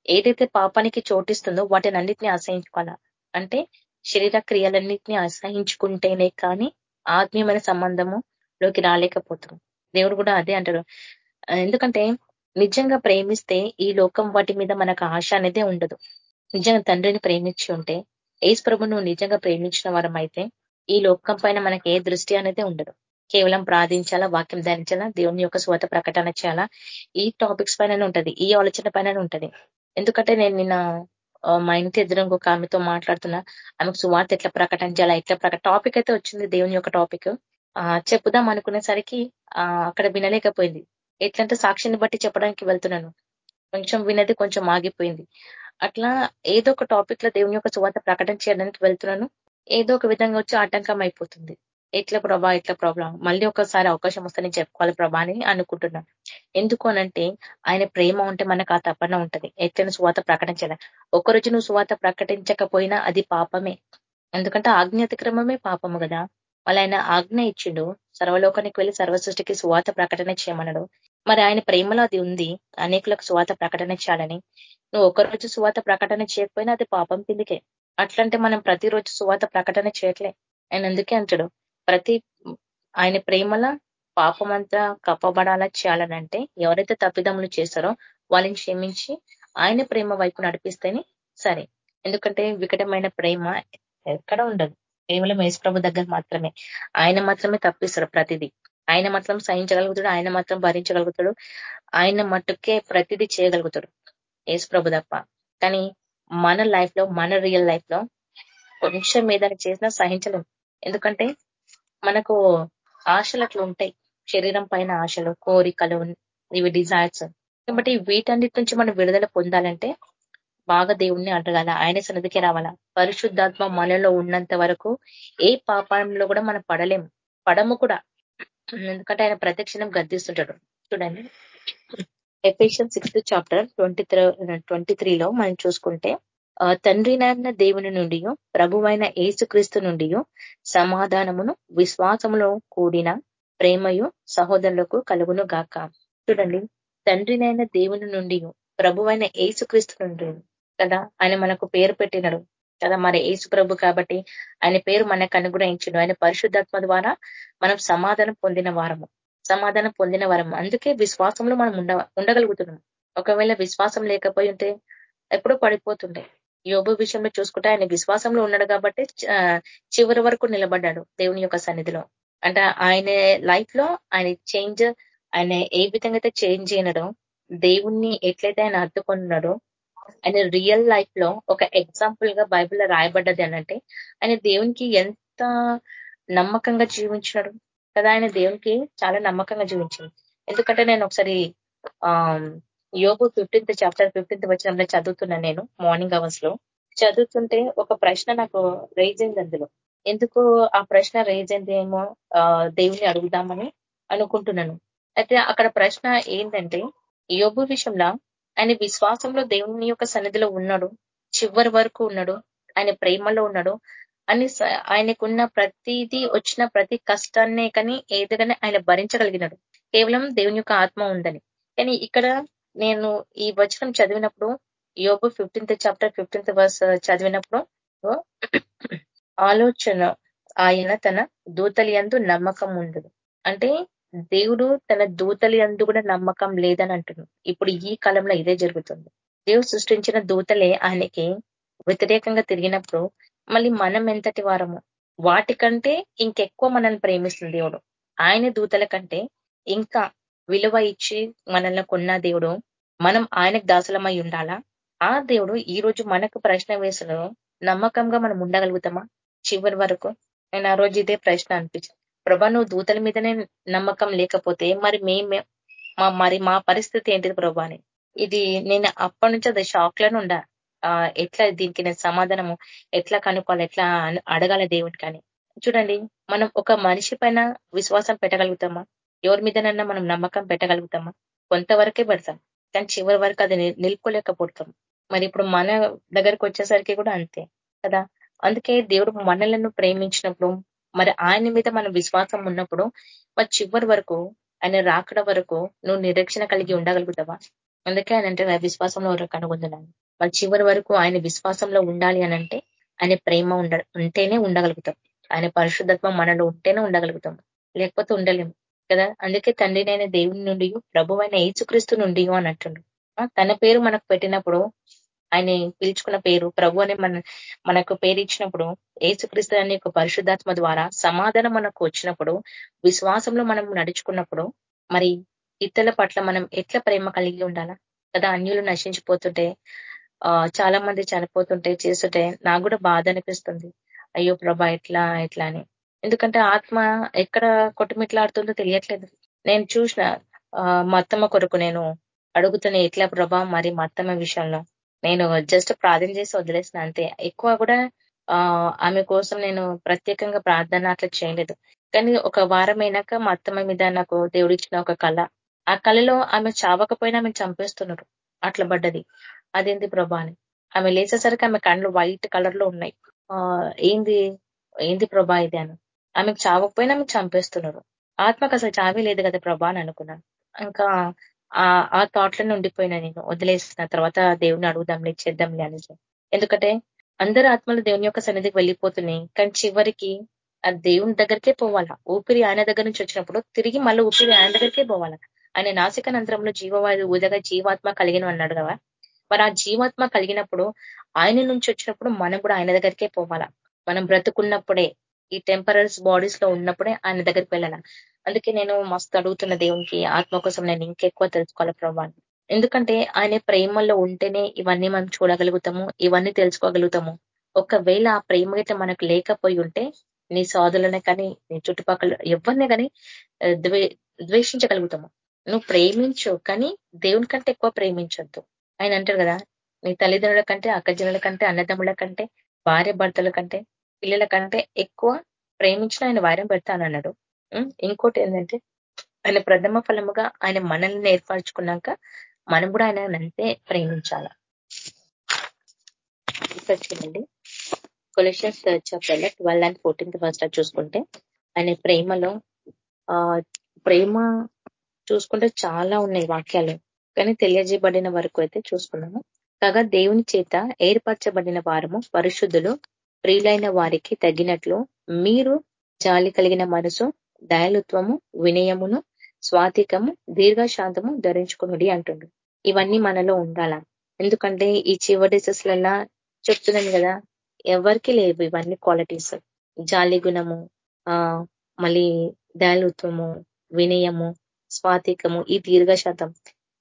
ఏదైతే పాపానికి చోటిస్తుందో వాటిని అన్నిటిని అసహించుకోవాలా అంటే శరీర క్రియలన్నింటినీ అసహించుకుంటేనే కానీ ఆత్మీయమైన సంబంధము లోకి రాలేకపోతుంది దేవుడు కూడా అదే అంటారు ఎందుకంటే నిజంగా ప్రేమిస్తే ఈ లోకం వాటి మీద మనకు ఆశ అనేది ఉండదు. నిజంగా తండ్రిని ప్రేమించి ఉంటే ఏసు ప్రభు నువ్వు నిజంగా ప్రేమించిన వారం అయితే ఈ లోకం పైన మనకి ఏ దృష్టి అనేది ఉండదు. కేవలం ప్రార్థించాలా వాక్యం ధరించాలా దేవుని యొక్క స్వత ప్రకటన చేయాలా? ఈ టాపిక్స్ పైన ఉంటది ఈ ఆలోచన పైన ఉంటది. ఎందుకంటే నేను నిన్న మా ఇంటి ఎదురు ఒక ఆమెతో మాట్లాడుతున్నా. ఆమెకు సువార్త ఎట్లా ప్రకటించాలా ఎట్లా ప్రకట టాపిక్ అయితే వచ్చింది దేవుని యొక్క టాపిక్. చెప్పుదాం అనుకునేసరికి అక్కడ వినలేకపోయింది. ఎట్లంటే సాక్షిని బట్టి చెప్పడానికి వెళ్తున్నాను. కొంచెం వినది కొంచెం ఆగిపోయింది. అట్లా ఏదో ఒక టాపిక్లో దేవుని యొక్క సువార్త ప్రకటన చేయడానికి వెళ్తున్నాను. ఏదో ఒక విధంగా వచ్చి ఆటంకం అయిపోతుంది. ఎట్లా ప్రభా ఎట్లా ప్రాబ్లం మళ్ళీ ఒకసారి అవకాశం వస్తే నేను చెప్పుకోవాలి ప్రభా అని అనుకుంటున్నాను. ఎందుకు అనంటే ఆయన ప్రేమ ఉంటే మనకు ఆ తపన ఉంటది. ఎట్లైనా సువాత ప్రకటించాలి ఒక్కరోజు నువ్వు సువాత ప్రకటించకపోయినా అది పాపమే. ఎందుకంటే ఆజ్ఞాతిక్రమమే పాపము కదా. వాళ్ళ ఆయన ఆజ్ఞ ఇచ్చిండు. సర్వలోకానికి వెళ్ళి సర్వసృష్టికి సువాత ప్రకటన చేయమన్నాడు. మరి ఆయన ప్రేమలో అది ఉంది. అనేకులకు సువాత ప్రకటన చేయాలని. నువ్వు ఒకరోజు సువాత ప్రకటన చేయకపోయినా అది పాపం కిందికే. అట్లంటే మనం ప్రతిరోజు సువాత ప్రకటన చేయట్లే. ఆయన అందుకే అంటాడు. ప్రతి ఆయన ప్రేమల పాపమంతా కప్పబడాలా చేయాలనంటే ఎవరైతే తప్పిదములు చేస్తారో వాళ్ళని క్షమించి ఆయన ప్రేమ వైపు నడిపిస్తేనే సరే. ఎందుకంటే వికటమైన ప్రేమ ఎక్కడ ఉండదు. కేవలం ప్రభు దగ్గర మాత్రమే. ఆయన మాత్రమే తప్పిస్తాడు ప్రతిదీ. ఆయన మాత్రం సహించగలుగుతాడు ఆయన మాత్రం భరించగలుగుతాడు ఆయన మట్టుకే ప్రతిదీ చేయగలుగుతాడు యేసుప్రభు తప్ప. కానీ మన లైఫ్లో మన రియల్ లైఫ్లో కొంచెం ఏదైనా చేసినా సహించలేము ఎందుకంటే మనకు ఆశలు అట్లా ఉంటాయి శరీరం పైన ఆశలు కోరికలు ఇవి డిజైర్స్ కాబట్టి వీటన్నిటి నుంచి మనం విడుదల పొందాలంటే బాగా దేవుణ్ణి అడగాల ఆయన సన్నిధికి రావాలా. పరిశుద్ధాత్మ మనలో ఉన్నంత వరకు ఏ పాపంలో కూడా మనం పడలేము పడము కూడా. ఎందుకంటే ఆయన ప్రత్యక్షణం గద్దిస్తుంటాడు. చూడండి. Ephesians sixth chapter twenty twenty త్రీలో మనం చూసుకుంటే తండ్రి నాన్న దేవుని నుండి ప్రభువైన ఏసుక్రీస్తు నుండి సమాధానమును విశ్వాసములో కూడిన ప్రేమయు సహోదరులకు కలుగును గాక చూడండి తండ్రినైన దేవుని నుండి ప్రభువైన ఏసుక్రీస్తు నుండి కదా ఆయన మనకు పేరు పెట్టినడు. కదా మరి ఏసు ప్రభు కాబట్టి ఆయన పేరు మనకు అనుగ్రహించడు ఆయన పరిశుద్ధాత్మ ద్వారా మనం సమాధానం పొందిన వారము. సమాధానం పొందిన వారము. అందుకే విశ్వాసంలో మనం ఉండ ఉండగలుగుతున్నాం. ఒకవేళ విశ్వాసం లేకపోయి ఉంటే ఎప్పుడో పడిపోతుండే. యోగ విషయంలో చూసుకుంటే ఆయన విశ్వాసంలో ఉన్నాడు కాబట్టి చివరి వరకు నిలబడ్డాడు దేవుని యొక్క సన్నిధిలో. అంటే ఆయన లైఫ్లో ఆయన చేంజ్ ఆయన ఏ విధంగా అయితే చేంజ్ అయినడో దేవుణ్ణి ఎట్లయితే ఆయన అడ్డుకున్నాడో ఆయన రియల్ లైఫ్లో ఒక ఎగ్జాంపుల్గా బైబిల్లో రాయబడ్డది అనంటే ఆయన దేవునికి ఎంత నమ్మకంగా జీవించినాడు కదా ఆయన దేవునికి చాలా నమ్మకంగా జీవించింది ఎందుకంటే నేను ఒకసారి ఆ యోగు ఫిఫ్టీన్త్ చాప్టర్ ఫిఫ్టీన్త్ వచ్చినప్పుడు చదువుతున్నా నేను మార్నింగ్ అవర్స్లో. చదువుతుంటే ఒక ప్రశ్న నాకు రైజ్ అయింది అందులో. ఎందుకు ఆ ప్రశ్న రేజ్ అయిందేమో దేవుని అడుగుదామని అనుకుంటున్నాను. అయితే అక్కడ ప్రశ్న ఏంటంటే యోగు విషయంలో ఆయన విశ్వాసంలో దేవుని యొక్క సన్నిధిలో ఉన్నాడు చివరి వరకు ఉన్నాడు ఆయన ప్రేమలో ఉన్నాడు అని ఆయనకున్న ప్రతిదీ వచ్చిన ప్రతి కష్టాన్నే కానీ ఏదైనా ఆయన భరించగలిగినాడు. కేవలం దేవుని యొక్క ఆత్మ ఉందని. కానీ ఇక్కడ నేను ఈ వచనం చదివినప్పుడు యోగు ఫిఫ్టీన్త్ చాప్టర్ ఫిఫ్టీన్త్ వర్స్ చదివినప్పుడు ఆలోచన ఆయన తన దూతలి అందు నమ్మకం ఉండదు అంటే దేవుడు తన దూతలి అందు కూడా నమ్మకం లేదని అంటున్నాడు. ఇప్పుడు ఈ కాలంలో ఇదే జరుగుతుంది. దేవుడు సృష్టించిన దూతలే ఆయనకి వ్యతిరేకంగా తిరిగినప్పుడు మళ్ళీ మనం ఎంతటి వారము? వాటికంటే ఇంకెక్కువ మనల్ని ప్రేమిస్తుంది దేవుడు. ఆయన దూతల కంటే ఇంకా విలువ ఇచ్చి మనల్ని కొన్న దేవుడు మనం ఆయనకు దాసులమై ఉండాలా? ఆ దేవుడు ఈ రోజు మనకు ప్రశ్న వేసలో నమ్మకంగా మనం ఉండగలుగుతామా? చివరి వరకు నేను ఆ రోజు ఇదే ప్రశ్న అనిపించింది. ప్రభా నువ్వు దూతల మీదనే నమ్మకం లేకపోతే మరి మేమే మా మరి మా పరిస్థితి ఏంటిది ప్రభా అని ఇది నేను అప్పటి నుంచి అది షాక్లోనే ఉండా. ఎట్లా దీనికి నేను సమాధానము? ఎట్లా కనుక్కోవాలి? ఎట్లా అడగాల దేవుని కానీ చూడండి మనం ఒక మనిషి పైన విశ్వాసం పెట్టగలుగుతామా? ఎవరి మీదనన్నా మనం నమ్మకం పెట్టగలుగుతామా? కొంతవరకే పెడతాం. కానీ చివరి వరకు అది నిలుపుకోలేకపోతాం. మరి ఇప్పుడు మన దగ్గరకు వచ్చేసరికి కూడా అంతే కదా? అందుకే దేవుడు మనలను ప్రేమించినప్పుడు మరి ఆయన మీద మన విశ్వాసం ఉన్నప్పుడు మరి చివరి వరకు ఆయన రాకడ వరకు నువ్వు నిరీక్షణ కలిగి ఉండగలుగుతావా? అందుకే ఆయన అంటే విశ్వాసంలో కనుగొందున్నాను మరి చివరి వరకు ఆయన విశ్వాసంలో ఉండాలి అని అంటే ఆయన ప్రేమ ఉండ ఉంటేనే ఉండగలుగుతాం. ఆయన పరిశుద్ధత్వం మనలో ఉంటేనే ఉండగలుగుతాం. లేకపోతే ఉండలేము కదా? అందుకే తండ్రినైన దేవుని నుండి ప్రభు అయిన ఏచుక్రీస్తు నుండి అని అంటుండు. తన పేరు మనకు పెట్టినప్పుడు ఆయన పిలుచుకున్న పేరు ప్రభు అని మన మనకు పేరు ఇచ్చినప్పుడు ఏసుక్రీస్తు అనే ఒక పరిశుద్ధాత్మ ద్వారా సమాధానం మనకు వచ్చినప్పుడు విశ్వాసంలో మనం నడుచుకున్నప్పుడు మరి ఇతరుల పట్ల మనం ఎట్లా ప్రేమ కలిగి ఉండాలా? కదా అన్యులు నశించిపోతుంటే ఆ చాలా మంది చనిపోతుంటే చేస్తుంటే నాకు కూడా బాధ అనిపిస్తుంది. అయ్యో ప్రభా ఎట్లా ఎట్లా అని. ఎందుకంటే ఆత్మ ఎక్కడ కొట్టుమిట్లాడుతుందో తెలియట్లేదు. నేను చూసిన మా అత్తమ్మ కొరకు నేను అడుగుతున్న ఎట్లా ప్రభా మరి మా అత్తమ్మ విషయంలో? నేను జస్ట్ ప్రార్థన చేసి వదిలేసిన అంతే. ఎక్కువ కూడా ఆమె కోసం నేను ప్రత్యేకంగా ప్రార్థన అట్లా చేయలేదు. కానీ ఒక వారం అయినాక మా అత్తమ్మ మీద నాకు దేవుడిచ్చిన ఒక కళ ఆ కళలో ఆమె చావకపోయినా ఆమె చంపేస్తున్నారు. అట్లా పడ్డది. అదేంది ప్రభా అని. ఆమె లేచేసరికి ఆమె కళ్ళు వైట్ కలర్లో ఉన్నాయి. ఆ ఏంది ఏంది ప్రభా ఇది అని. ఆమెకు చావకపోయినా ఆమె చంపేస్తున్నారు. ఆత్మకు అసలు చావే లేదు కదా ప్రభా అని అనుకున్నాను. ఇంకా ఆ థాట్లను ఉండిపోయినా నేను. వదిలేసిన తర్వాత దేవుని అడుగుదాంలే చేద్దాంలే అని ఎందుకంటే అందరు ఆత్మలు దేవుని యొక్క సన్నిధికి వెళ్ళిపోతున్నాయి. కానీ చివరికి ఆ దేవుని దగ్గరికే పోవాలా? ఊపిరి ఆయన దగ్గర నుంచి వచ్చినప్పుడు తిరిగి మళ్ళీ ఊపిరి ఆయన దగ్గరికే పోవాలా? ఆయన నాసిక నంతరంలో జీవవాయు ఊదగా జీవాత్మ కలిగిన అన్నాడు కదా? మరి ఆ జీవాత్మ కలిగినప్పుడు ఆయన నుంచి వచ్చినప్పుడు మనం కూడా ఆయన దగ్గరికే పోవాలా? మనం బ్రతుకున్నప్పుడే ఈ టెంపరల్స్ బాడీస్లో ఉన్నప్పుడే ఆయన దగ్గరికి వెళ్ళాలా? అందుకే నేను మస్తు అడుగుతున్న దేవునికి ఆత్మ కోసం నేను ఇంకెక్కువ తెలుసుకోవాలి ప్రభావం ఎందుకంటే ఆయన ప్రేమలో ఉంటేనే ఇవన్నీ మనం చూడగలుగుతాము ఇవన్నీ తెలుసుకోగలుగుతాము. ఒకవేళ ఆ ప్రేమ అయితే మనకు లేకపోయి ఉంటే నీ సోదరులనే కానీ నీ చుట్టుపక్కల ఎవరినే కానీ ద్వే ద్వేషించగలుగుతాము. నువ్వు ప్రేమించు కానీ దేవుని కంటే ఎక్కువ ప్రేమించొద్దు. ఆయన అంటారు కదా నీ తల్లిదండ్రుల కంటే అక్కజనుల కంటే అన్నదమ్ముల కంటే భార్య భర్తల కంటే పిల్లల కంటే ఎక్కువ ప్రేమించిన ఆయన వారం పెడతానన్నాడు. ఇంకోటి ఏంటంటే ఆయన ప్రథమ ఫలముగా ఆయన మనల్ని ఏర్పరచుకున్నాక మనం కూడా ఆయన అంతే ప్రేమించాల? చూడండి Colossians chapter twelve and fourteenth first చూసుకుంటే ఆయన ప్రేమలో ఆ ప్రేమ చూసుకుంటే చాలా ఉన్నాయి వాక్యాలు. కానీ తెలియజేయబడిన వరకు అయితే చూసుకున్నాము. కాగా దేవుని చేత ఏర్పరచబడిన వారము పరిశుద్ధులు ప్రియులైన వారికి తగినట్లు మీరు జాలి కలిగిన మనసు దయాలుత్వము వినయమును స్వాతికము దీర్ఘశాంతము ధరించుకునుడి అంటుండు. ఇవన్నీ మనలో ఉండాల. ఎందుకంటే ఈ చివరి డిసెస్లలా చెప్తున్నాను కదా ఎవరికి లేవు ఇవన్నీ క్వాలిటీస్. జాలి గుణము ఆ మళ్ళీ దయాలుత్వము వినయము స్వాతికము ఈ దీర్ఘశాతం.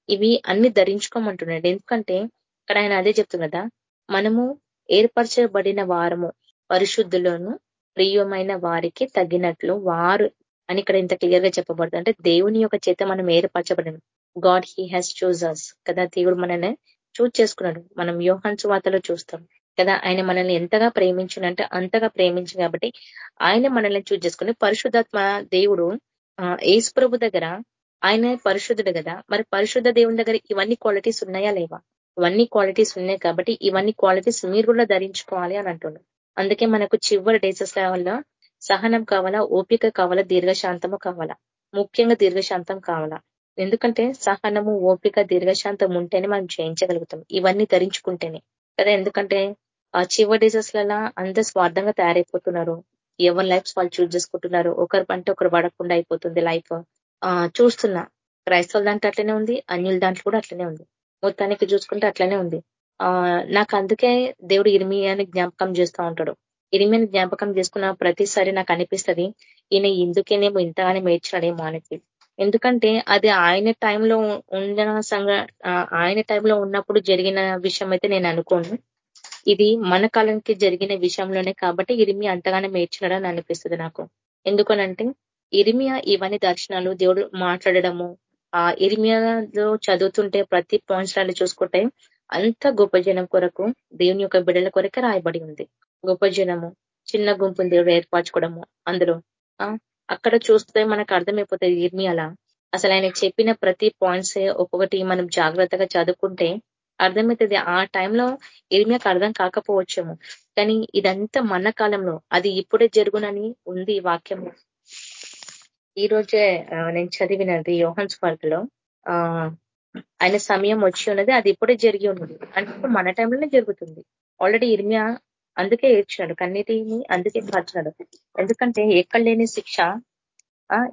ఇవి అన్ని ధరించుకోమంటున్నాడు. ఎందుకంటే ఇక్కడ ఆయన అదే చెప్తున్నదా మనము ఏర్పరచబడిన వారము పరిశుద్ధులను ప్రియమైన వారికి తగినట్లు వారు అని ఇక్కడ ఇంత క్లియర్గా చెప్పబడుతుంది. అంటే దేవుని యొక్క చేత మనం ఏర్పరచబడిన. God he has choose us కదా దేవుడు మనల్ని చూజ్ చేసుకున్నాడు. మనం యోహన్ వార్తలో చూస్తాం. కదా ఆయన మనల్ని ఎంతగా ప్రేమించినంటే అంతగా ప్రేమించి కాబట్టి ఆయన మనల్ని చూజ్ చేసుకుని పరిశుద్ధాత్మ దేవుడు ఏసు ప్రభు దగ్గర ఆయన పరిశుద్ధుడు కదా. మరి పరిశుద్ధ దేవుని దగ్గర ఇవన్నీ క్వాలిటీస్ ఉన్నాయా లేవా? ఇవన్నీ క్వాలిటీస్ ఉన్నాయి కాబట్టి ఇవన్నీ క్వాలిటీస్ మీరు కూడా ధరించుకోవాలి అని అంటున్నారు అందుకే మనకు చివరి డేసెస్ లెవెల్లో సహనం కావాలా ఓపిక కావాలా దీర్ఘశాంతము కావాలా? ముఖ్యంగా దీర్ఘశాంతం కావాలా? ఎందుకంటే సహనము ఓపిక దీర్ఘశాంతం ఉంటేనే మనం జయించగలుగుతాం ఇవన్నీ ధరించుకుంటేనే. కదా ఎందుకంటే ఆ చివరి డిజెస్లలో అందరు స్వార్థంగా తయారైపోతున్నారు. ఎవరి లైఫ్స్ వాళ్ళు చూజ్ చేసుకుంటున్నారు. ఒకరి పంట ఒకరు పడకుండా అయిపోతుంది లైఫ్. ఆ చూస్తున్నా. క్రైస్తవుల దాంట్లో అట్లనే ఉంది. అన్యుల దాంట్లో కూడా అట్లనే ఉంది. మొత్తానికి చూసుకుంటే అట్లనే ఉంది. ఆ నాకు అందుకే దేవుడు ఇరిమియాని జ్ఞాపకం చేస్తూ ఉంటాడు. ఇరిమిని జ్ఞాపకం చేసుకున్న ప్రతిసారి నాకు అనిపిస్తుంది ఈయన ఇందుకేనేమో ఇంతగానే మేర్చినాడేమో అనేది ఎందుకంటే అది ఆయన టైంలో ఉన్న సంఘ ఆయన టైంలో ఉన్నప్పుడు జరిగిన విషయం అయితే నేను అనుకోను. ఇది మన కాలానికి జరిగిన విషయంలోనే కాబట్టి ఇరిమి అంతగానే మేర్చినాడని అనిపిస్తుంది నాకు. ఎందుకనంటే ఇరిమియా ఇవన్నీ దర్శనాలు దేవుడు మాట్లాడడము ఆ ఇరిమియాలో చదువుతుంటే ప్రతి పాయింట్స్ చూసుకుంటే అంత గొప్ప జనం కొరకు దేవుని యొక్క బిడ్డల కొరకే రాయబడి ఉంది. గొప్ప జనము చిన్న గుంపుని దేవుడు ఏర్పరచుకోవడము అందులో అక్కడ చూస్తే మనకు అర్థమైపోతుంది ఇర్మియాలా. అసలు ఆయన చెప్పిన ప్రతి పాయింట్స్ ఒక్కొక్కటి మనం జాగ్రత్తగా చదువుకుంటే అర్థమవుతుంది ఆ టైంలో ఇర్మియాకు అర్థం కాకపోవచ్చేమో. కానీ ఇదంతా మన కాలంలో అది ఇప్పుడే జరుగునని ఉంది వాక్యము ఈ రోజే నేను చదివినది యోహన్స్ పార్క్లో ఆ ఆయన సమయం వచ్చి ఉన్నది అది ఇప్పుడే జరిగి ఉన్నది. అంటే మన టైంలోనే జరుగుతుంది. ఆల్రెడీ ఇర్మియా అందుకే ఏడ్చినాడు కన్నీటిని అందుకే మార్చినాడు ఎందుకంటే ఎక్కడ లేని శిక్ష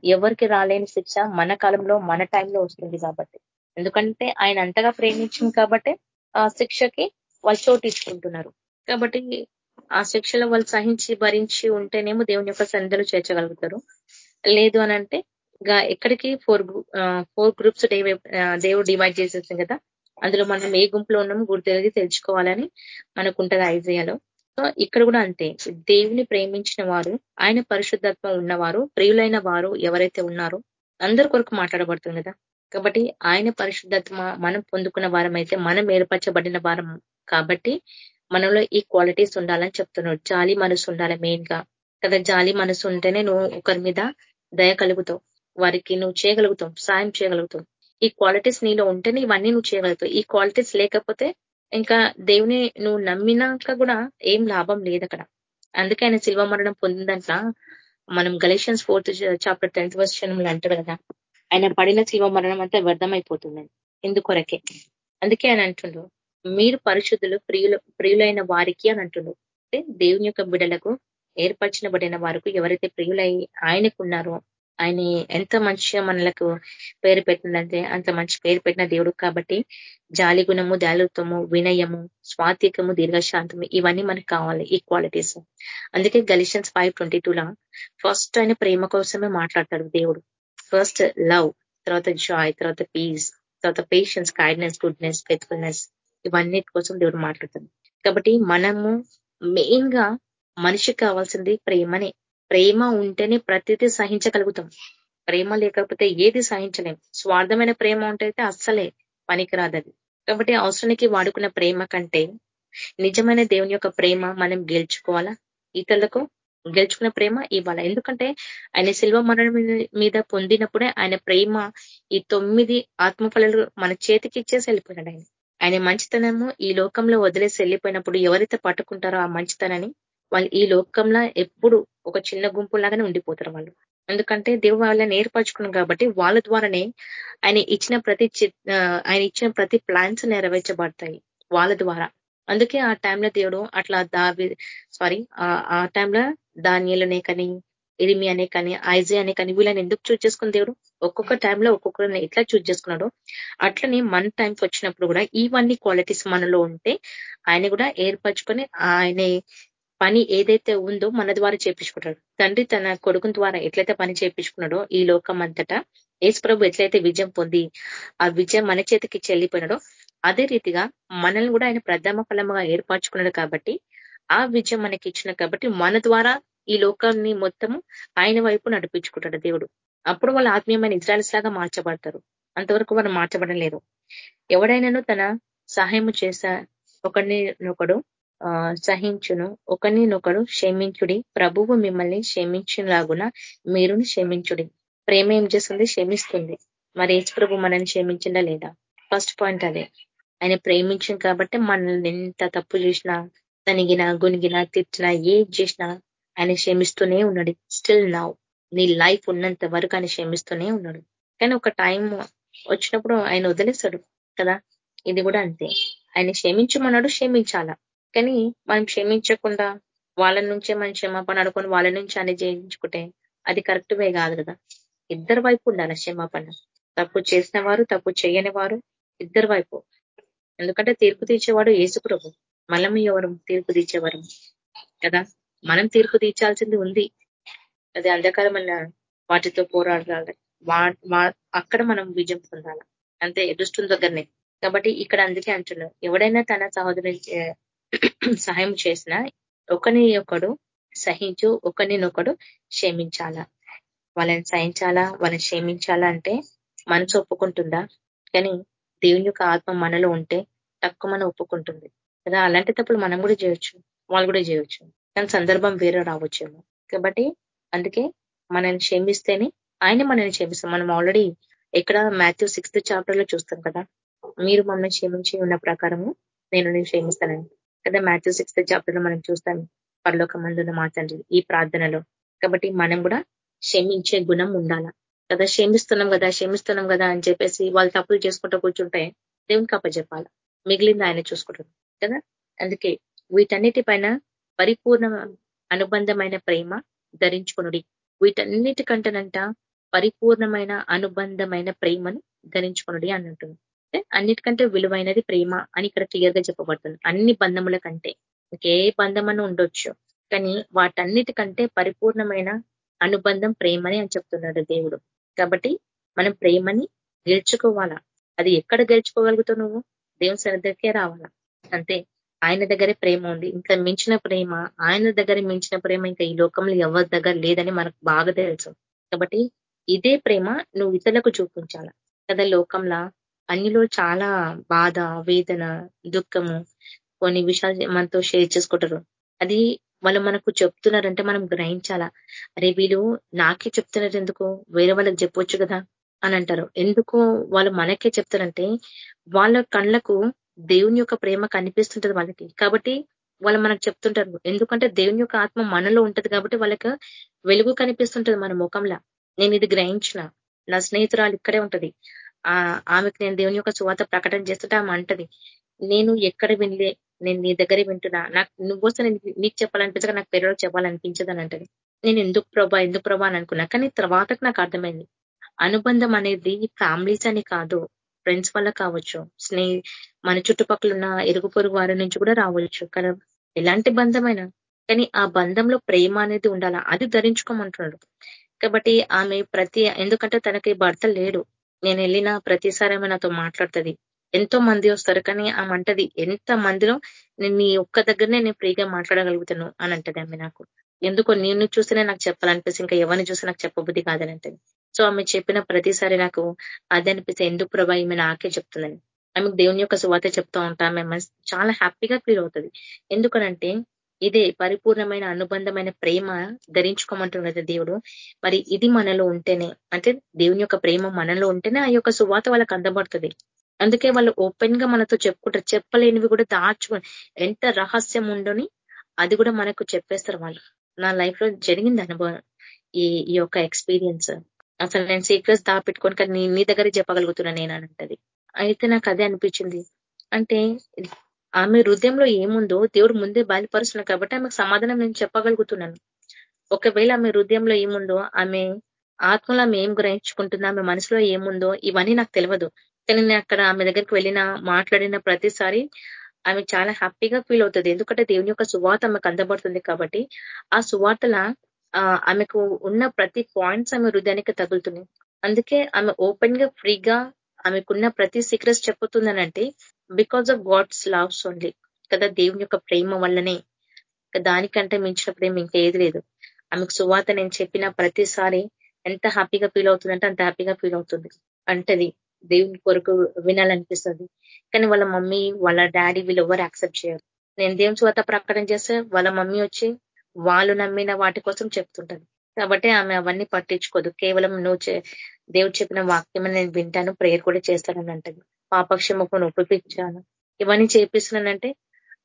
ఎవరికి రాలేని శిక్ష మన కాలంలో మన టైంలో వస్తుంది కాబట్టి. ఎందుకంటే ఆయన అంతగా ప్రేమించింది కాబట్టి ఆ శిక్షకి వాళ్ళు చోటు ఇచ్చుకుంటున్నారు. కాబట్టి ఆ శిక్షలో వాళ్ళు సహించి భరించి ఉంటేనేమో దేవుని యొక్క సంధలు చేర్చగలుగుతారు. లేదు అని గా ఎక్కడికి ఫోర్ ఫోర్ గ్రూప్స్ దేవుడు డివైడ్ చేసేసాం కదా? అందులో మనం ఏ గుంపులో ఉన్నామో గుర్తెరిగి తెలుసుకోవాలని మనకుంటది ఐజయాలో. సో ఇక్కడ కూడా అంతే. దేవుని ప్రేమించిన వారు ఆయన పరిశుద్ధత్వం ఉన్నవారు ప్రియులైన వారు ఎవరైతే ఉన్నారో అందరి కొరకు మాట్లాడబడుతుంది కదా? కాబట్టి ఆయన పరిశుద్ధత్వ మనం పొందుకున్న వారం అయితే మనం ఏర్పరచబడిన వారం కాబట్టి మనలో ఈ క్వాలిటీస్ ఉండాలని చెప్తున్నాడు. జాలి మనసు ఉండాలి మెయిన్గా. కదా జాలి మనసు ఉంటేనే నువ్వు ఒకరి మీద దయ కలుగుతావు. వారికి నువ్వు చేయగలుగుతావు సాయం చేయగలుగుతావు. ఈ క్వాలిటీస్ నీలో ఉంటేనే ఇవన్నీ నువ్వు చేయగలుగుతావు. ఈ క్వాలిటీస్ లేకపోతే ఇంకా దేవుని నువ్వు నమ్మినాక కూడా ఏం లాభం లేదు అక్కడ. అందుకే ఆయన శిల్వ మరణం పొందిందంట. మనం గలేషియన్స్ ఫోర్త్ చాప్టర్ టెన్త్ వర్షన్లు అంటారు కదా ఆయన పడిన శిల్వ మరణం అంతా వ్యర్థమైపోతుంది. ఎందుకొరకే అందుకే ఆయన అంటుండ్రు మీరు పరిశుద్ధులు ప్రియులు ప్రియులైన వారికి అని అంటుండ్రు. అంటే దేవుని యొక్క బిడలకు ఏర్పరచినబడిన వారికి ఎవరైతే ప్రియులై ఆయనకున్నారో ఆయన ఎంత మంచిగా మనలకు పేరు పెట్టిందంటే అంత మంచి పేరు పెట్టిన దేవుడు కాబట్టి జాలి గుణము దాలుత్వము వినయము స్వాతికము దీర్ఘశాంతము ఇవన్నీ మనకు కావాలి ఈ క్వాలిటీస్ అందుకే గలిషన్స్ ఫైవ్ ట్వంటీ టూలా ఫస్ట్ ఆయన ప్రేమ కోసమే మాట్లాడతాడు దేవుడు. ఫస్ట్ లవ్ తర్వాత జాయ్ తర్వాత పీస్ తర్వాత పేషెన్స్ కైండ్నెస్ గుడ్నెస్ ఫెత్ఫుల్నెస్ ఇవన్నీ కోసం దేవుడు మాట్లాడుతుంది కాబట్టి మనము మెయిన్గా మనిషికి కావాల్సింది ప్రేమనే. ప్రేమ ఉంటేనే ప్రతిదీ సహించగలుగుతాం. ప్రేమ లేకపోతే ఏది సహించలేం. స్వార్థమైన ప్రేమ ఉంటే అస్సలే పనికిరాదది. కాబట్టి అవసరానికి వాడుకున్న ప్రేమ కంటే నిజమైన దేవుని యొక్క ప్రేమ మనం గెలుచుకోవాలా? ఇతరులకు గెలుచుకున్న ప్రేమ ఇవ్వాలా? ఎందుకంటే ఆయన శిల్వ మరణం మీద పొందినప్పుడే ఆయన ప్రేమ ఈ తొమ్మిది ఆత్మఫలాలు మన చేతికి ఇచ్చేసి వెళ్ళిపోయినాడు ఆయన. ఆయన మంచితనము ఈ లోకంలో వదిలేసి వెళ్ళిపోయినప్పుడు ఎవరైతే పట్టుకుంటారో ఆ మంచితనని వాళ్ళు ఈ లోకంలో ఎప్పుడు ఒక చిన్న గుంపులాగానే ఉండిపోతారు వాళ్ళు. ఎందుకంటే దేవుడు వాళ్ళని ఏర్పరచుకున్నాం కాబట్టి వాళ్ళ ద్వారానే ఆయన ఇచ్చిన ప్రతి ఆయన ఇచ్చిన ప్రతి ప్లాన్స్ నెరవేర్చబడతాయి వాళ్ళ ద్వారా. అందుకే ఆ టైంలో దేవుడు అట్లా దావి సారీ ఆ టైంలో ధాన్యాలనే కానీ ఇరిమి అనే కానీ ఐజీ అనే కానీ వీళ్ళని ఎందుకు చూజ్ చేసుకుని దేవుడు? ఒక్కొక్క టైంలో ఒక్కొక్కరిని ఎట్లా చూజ్ చేసుకున్నాడు అట్లనే మన టైంకి వచ్చినప్పుడు కూడా ఇవన్నీ క్వాలిటీస్ మనలో ఉంటే ఆయన కూడా ఏర్పరచుకొని ఆయన పని ఏదైతే ఉందో మన ద్వారా చేపించుకుంటాడు. తండ్రి తన కొడుకు ద్వారా ఎట్లయితే పని చేపించుకున్నాడో ఈ లోకం అంతటా ఏసు ప్రభు ఎట్లయితే విజయం పొంది ఆ విజయం మన చేతికి చెల్లిపోయినాడో అదే రీతిగా మనల్ని కూడా ఆయన ప్రథమ ఫలముగా ఏర్పరచుకున్నాడు కాబట్టి ఆ విజయం మనకి ఇచ్చిన కాబట్టి మన ద్వారా ఈ లోకాన్ని మొత్తము ఆయన వైపు నడిపించుకుంటాడు దేవుడు. అప్పుడు వాళ్ళు ఆత్మీయమైన ఇజ్రాయల్స్ లాగా మార్చబడతారు. అంతవరకు వాళ్ళు మార్చబడలేరు. ఎవడైనాను తన సహాయం చేసా ఒకడిని ఒకడు సహించును. ఒకరినొకడు క్షమించుడి. ప్రభువు మిమ్మల్ని క్షమించినలాగున మీరు క్షమించుడి. ప్రేమ ఏం చేస్తుంది? క్షమిస్తుంది. మరి ఏజ్ ప్రభు మనల్ని క్షమించిందా లేదా? ఫస్ట్ పాయింట్ అదే. ఆయన ప్రేమించింది కాబట్టి మనల్ని ఎంత తప్పు చేసినా తనిగినా గునిగినా తిట్టినా ఏం చేసినా ఆయన క్షమిస్తూనే ఉన్నాడు. స్టిల్ నౌ నీ లైఫ్ ఉన్నంత వరకు ఆయన క్షమిస్తూనే ఉన్నాడు. కానీ ఒక టైం వచ్చినప్పుడు ఆయన వదిలేస్తాడు కదా? ఇది కూడా అంతే. ఆయన క్షమించమన్నాడు క్షమించాలా? కానీ మనం క్షమించకుండా వాళ్ళ నుంచే మనం క్షమాపణ అడుకొని వాళ్ళ నుంచి అని చేయించుకుంటే అది కరెక్ట్ వే కాదు కదా. ఇద్దరు వైపు ఉండాలి క్షమాపణ. తప్పు చేసిన వారు తప్పు చేయని వారు ఇద్దరు వైపు. ఎందుకంటే తీర్పు తీర్చేవాడు ఏసుప్రభు మనం ఎవరు తీర్పు తీర్చేవారు? కదా? మనం తీర్పు తీర్చాల్సింది ఉంది. అది అంధకారమైన వాటితో పోరాడాలి. అక్కడ మనం విజయం పొందాలి. అంతే దుష్టుల దగ్గరనే. కాబట్టి ఇక్కడ అందుకే అంటున్నారు ఎవడైనా తన సహోదరుని సహాయం చేసిన ఒకని ఒకడు సహించు ఒకరినొకడు క్షమించాలా? వాళ్ళని సహించాలా? వాళ్ళని క్షమించాలా అంటే మనసు ఒప్పుకుంటుందా? కానీ దేవుని యొక్క ఆత్మ మనలో ఉంటే తక్కువ మన ఒప్పుకుంటుంది. కదా? అలాంటి తప్పులు మనం కూడా చేయొచ్చు వాళ్ళు కూడా చేయొచ్చు. కానీ సందర్భం వేరే రావచ్చేమో. కాబట్టి అందుకే మనల్ని క్షమిస్తేనే ఆయన మనల్ని క్షమిస్తాం మనం ఆల్రెడీ ఎక్కడ మాథ్యూ సిక్స్త్ చాప్టర్లో చూస్తాం కదా? మీరు మమ్మల్ని క్షమించి ఉన్న ప్రకారము నేను నేను క్షమిస్తానండి కదా మ్యాథ్యూ సిక్స్త్ చాప్టర్లో మనం చూస్తాం పరలోక మందున మాట్లాడి ఈ ప్రార్థనలో. కాబట్టి మనం కూడా క్షమించే గుణం ఉండాల? కదా క్షమిస్తున్నాం కదా క్షమిస్తున్నాం కదా అని చెప్పేసి వాళ్ళు తప్పులు చేసుకుంటూ కూర్చుంటే దేవునికి అప్పచెప్పాలి మిగిలింది ఆయన చూసుకుంటారు కదా? అందుకే వీటన్నిటి పైన పరిపూర్ణ అనుబంధమైన ప్రేమ ధరించుకునుడి. వీటన్నిటికంటేనంట పరిపూర్ణమైన అనుబంధమైన ప్రేమను ధరించుకునుడి అంటే అన్నిటికంటే విలువైనది ప్రేమ అని ఇక్కడ క్లియర్గా చెప్పబడుతుంది. అన్ని బంధముల కంటే ఇంకే బంధం ఉండొచ్చు. కానీ వాటన్నిటికంటే పరిపూర్ణమైన అనుబంధం ప్రేమని అని చెప్తున్నాడు దేవుడు. కాబట్టి మనం ప్రేమని గెలుచుకోవాలా? అది ఎక్కడ గెలుచుకోగలుగుతావు నువ్వు? దేవుని సరిగ్గే రావాలా? అంతే. ఆయన దగ్గరే ప్రేమ ఉంది. ఇంకా మించిన ప్రేమ ఆయన దగ్గర మించిన ప్రేమ ఇంకా ఈ లోకంలో ఎవరి దగ్గర లేదని మనకు బాగా తెలుసు. కాబట్టి ఇదే ప్రేమ నువ్వు ఇతరులకు చూపించాల? కదా లోకంలో అన్నిలో చాలా బాధ వేదన దుఃఖము కొన్ని విషయాలు మనతో షేర్ చేసుకుంటారు. అది వాళ్ళు మనకు చెప్తున్నారంటే మనం గ్రహించాలా? అరే వీళ్ళు నాకే చెప్తున్నారు ఎందుకు? వేరే వాళ్ళకి చెప్పొచ్చు కదా? అని అంటారు. ఎందుకు వాళ్ళు మనకే చెప్తారంటే వాళ్ళ కళ్ళకు దేవుని యొక్క ప్రేమ కనిపిస్తుంటది వాళ్ళకి. కాబట్టి వాళ్ళు మనకు చెప్తుంటారు. ఎందుకంటే దేవుని యొక్క ఆత్మ మనలో ఉంటది కాబట్టి వాళ్ళకి వెలుగు కనిపిస్తుంటది మన ముఖంలో. నేను ఇది గ్రహించిన. నా స్నేహితురాలు ఇక్కడే ఉంటది. ఆమెకు నేను దేవుని యొక్క సువాత ప్రకటన చేస్తుంటే ఆమె అంటది నేను ఎక్కడ వినలే నేను నీ దగ్గరే వింటున్నా. నాకు నువ్వు వస్తే నేను నీకు చెప్పాలనిపించక నాకు పేరు చెప్పాలనిపించదు అని అంటది. నేను ఎందుకు ప్రభా ఎందుకు ప్రభా అని అనుకున్నా. కానీ తర్వాతకు నాకు అర్థమైంది. అనుబంధం అనేది ఫ్యామిలీస్ అని కాదు ఫ్రెండ్స్ వల్ల కావచ్చు స్నేహి మన చుట్టుపక్కల ఉన్న ఎరుగు పొరుగు వారి నుంచి కూడా రావచ్చు. కానీ ఎలాంటి బంధమైనా. కానీ ఆ బంధంలో ప్రేమ అనేది ఉండాలా? అది ధరించుకోమంటున్నాడు. కాబట్టి ఆమె ప్రతి ఎందుకంటే తనకి భర్త లేడు. నేను వెళ్ళిన ప్రతిసారి ఆమె నాతో మాట్లాడుతుంది. ఎంతో మంది వస్తారు కానీ ఆమె అంటది ఎంత మందిలో నేను నీ ఒక్క దగ్గరనే నేను ఫ్రీగా మాట్లాడగలుగుతాను అని అంటది ఆమె నాకు. ఎందుకో నేను చూస్తేనే నాకు చెప్పాలనిపిస్తే ఇంకా ఎవరిని చూస్తే నాకు చెప్పబుద్ధి కాదని అంటది. సో ఆమె చెప్పిన ప్రతిసారి నాకు అది అనిపిస్తే ఎందుకు ప్రభా ఈమె నాకే చెప్తుందని? ఆమెకు దేవుని యొక్క సువాత చెప్తా ఉంటా ఆమె చాలా హ్యాపీగా ఫీల్ అవుతుంది. ఎందుకనంటే ఇదే పరిపూర్ణమైన అనుబంధమైన ప్రేమ ధరించుకోమంటున్నది దేవుడు. మరి ఇది మనలో ఉంటేనే అంటే దేవుని యొక్క ప్రేమ మనలో ఉంటేనే ఆ యొక్క సువాత వాళ్ళకి అందబడుతుంది. అందుకే వాళ్ళు ఓపెన్గా మనతో చెప్పుకుంటారు చెప్పలేనివి కూడా దాచుకొని ఎంత రహస్యం ఉండని అది కూడా మనకు చెప్పేస్తారు వాళ్ళు. నా లైఫ్లో జరిగింది అనుభవం ఈ ఈ యొక్క ఎక్స్పీరియన్స్ అసలు నేను సీక్రెట్స్ దాపెట్టుకొని కానీ నీ దగ్గర చెప్పగలుగుతున్నా నేను అంటది. అయితే నాకు అదే అనిపించింది. అంటే ఆమె హృదయంలో ఏముందో దేవుడు ముందే బయలుపరుస్తున్నాడు కాబట్టి ఆమెకు సమాధానం నేను చెప్పగలుగుతున్నాను. ఒకవేళ ఆమె హృదయంలో ఏముందో ఆమె ఆత్మలో ఆమె ఏం గ్రహించుకుంటుందో ఆమె మనసులో ఏముందో ఇవన్నీ నాకు తెలియదు. కానీ నేను అక్కడ ఆమె దగ్గరికి వెళ్ళిన మాట్లాడిన ప్రతిసారి ఆమె చాలా హ్యాపీగా ఫీల్ అవుతుంది. ఎందుకంటే దేవుని యొక్క సువార్త ఆమెకు అందబడుతుంది కాబట్టి ఆ సువార్తల ఆమెకు ఉన్న ప్రతి పాయింట్స్ ఆమె హృదయానికి తగులుతున్నాయి. అందుకే ఆమె ఓపెన్గా ఫ్రీగా ఆమెకున్న ప్రతి secrets చెప్పుతుందనంటే because of God's loves only కదా దేవుని యొక్క ప్రేమ వల్లనే దానికంటే మించిన ప్రేమ ఇంకా ఏది లేదు. ఆమెకు సువాత నేను చెప్పిన ప్రతిసారి ఎంత హ్యాపీగా ఫీల్ అవుతుందంటే అంత హ్యాపీగా ఫీల్ అవుతుంది. అంటది దేవుని కొరకు వినాలనిపిస్తుంది. కానీ వాళ్ళ మమ్మీ వాళ్ళ డాడీ వీళ్ళు ఎవరు యాక్సెప్ట్ చేయరు. నేను దేవుని సువాత ప్రకటన చేస్తే వాళ్ళ మమ్మీ వచ్చి వాళ్ళు నమ్మిన వాటి కోసం చెప్తుంటది. కాబట్టి ఆమె అవన్నీ పట్టించుకోదు. కేవలం నువ్వు దేవుడు చెప్పిన వాక్యం నేను వింటాను ప్రేయర్ కూడా చేస్తానని అంటది. పాపక్షమకును ఒప్పించాను ఇవన్నీ చేపిస్తున్నానంటే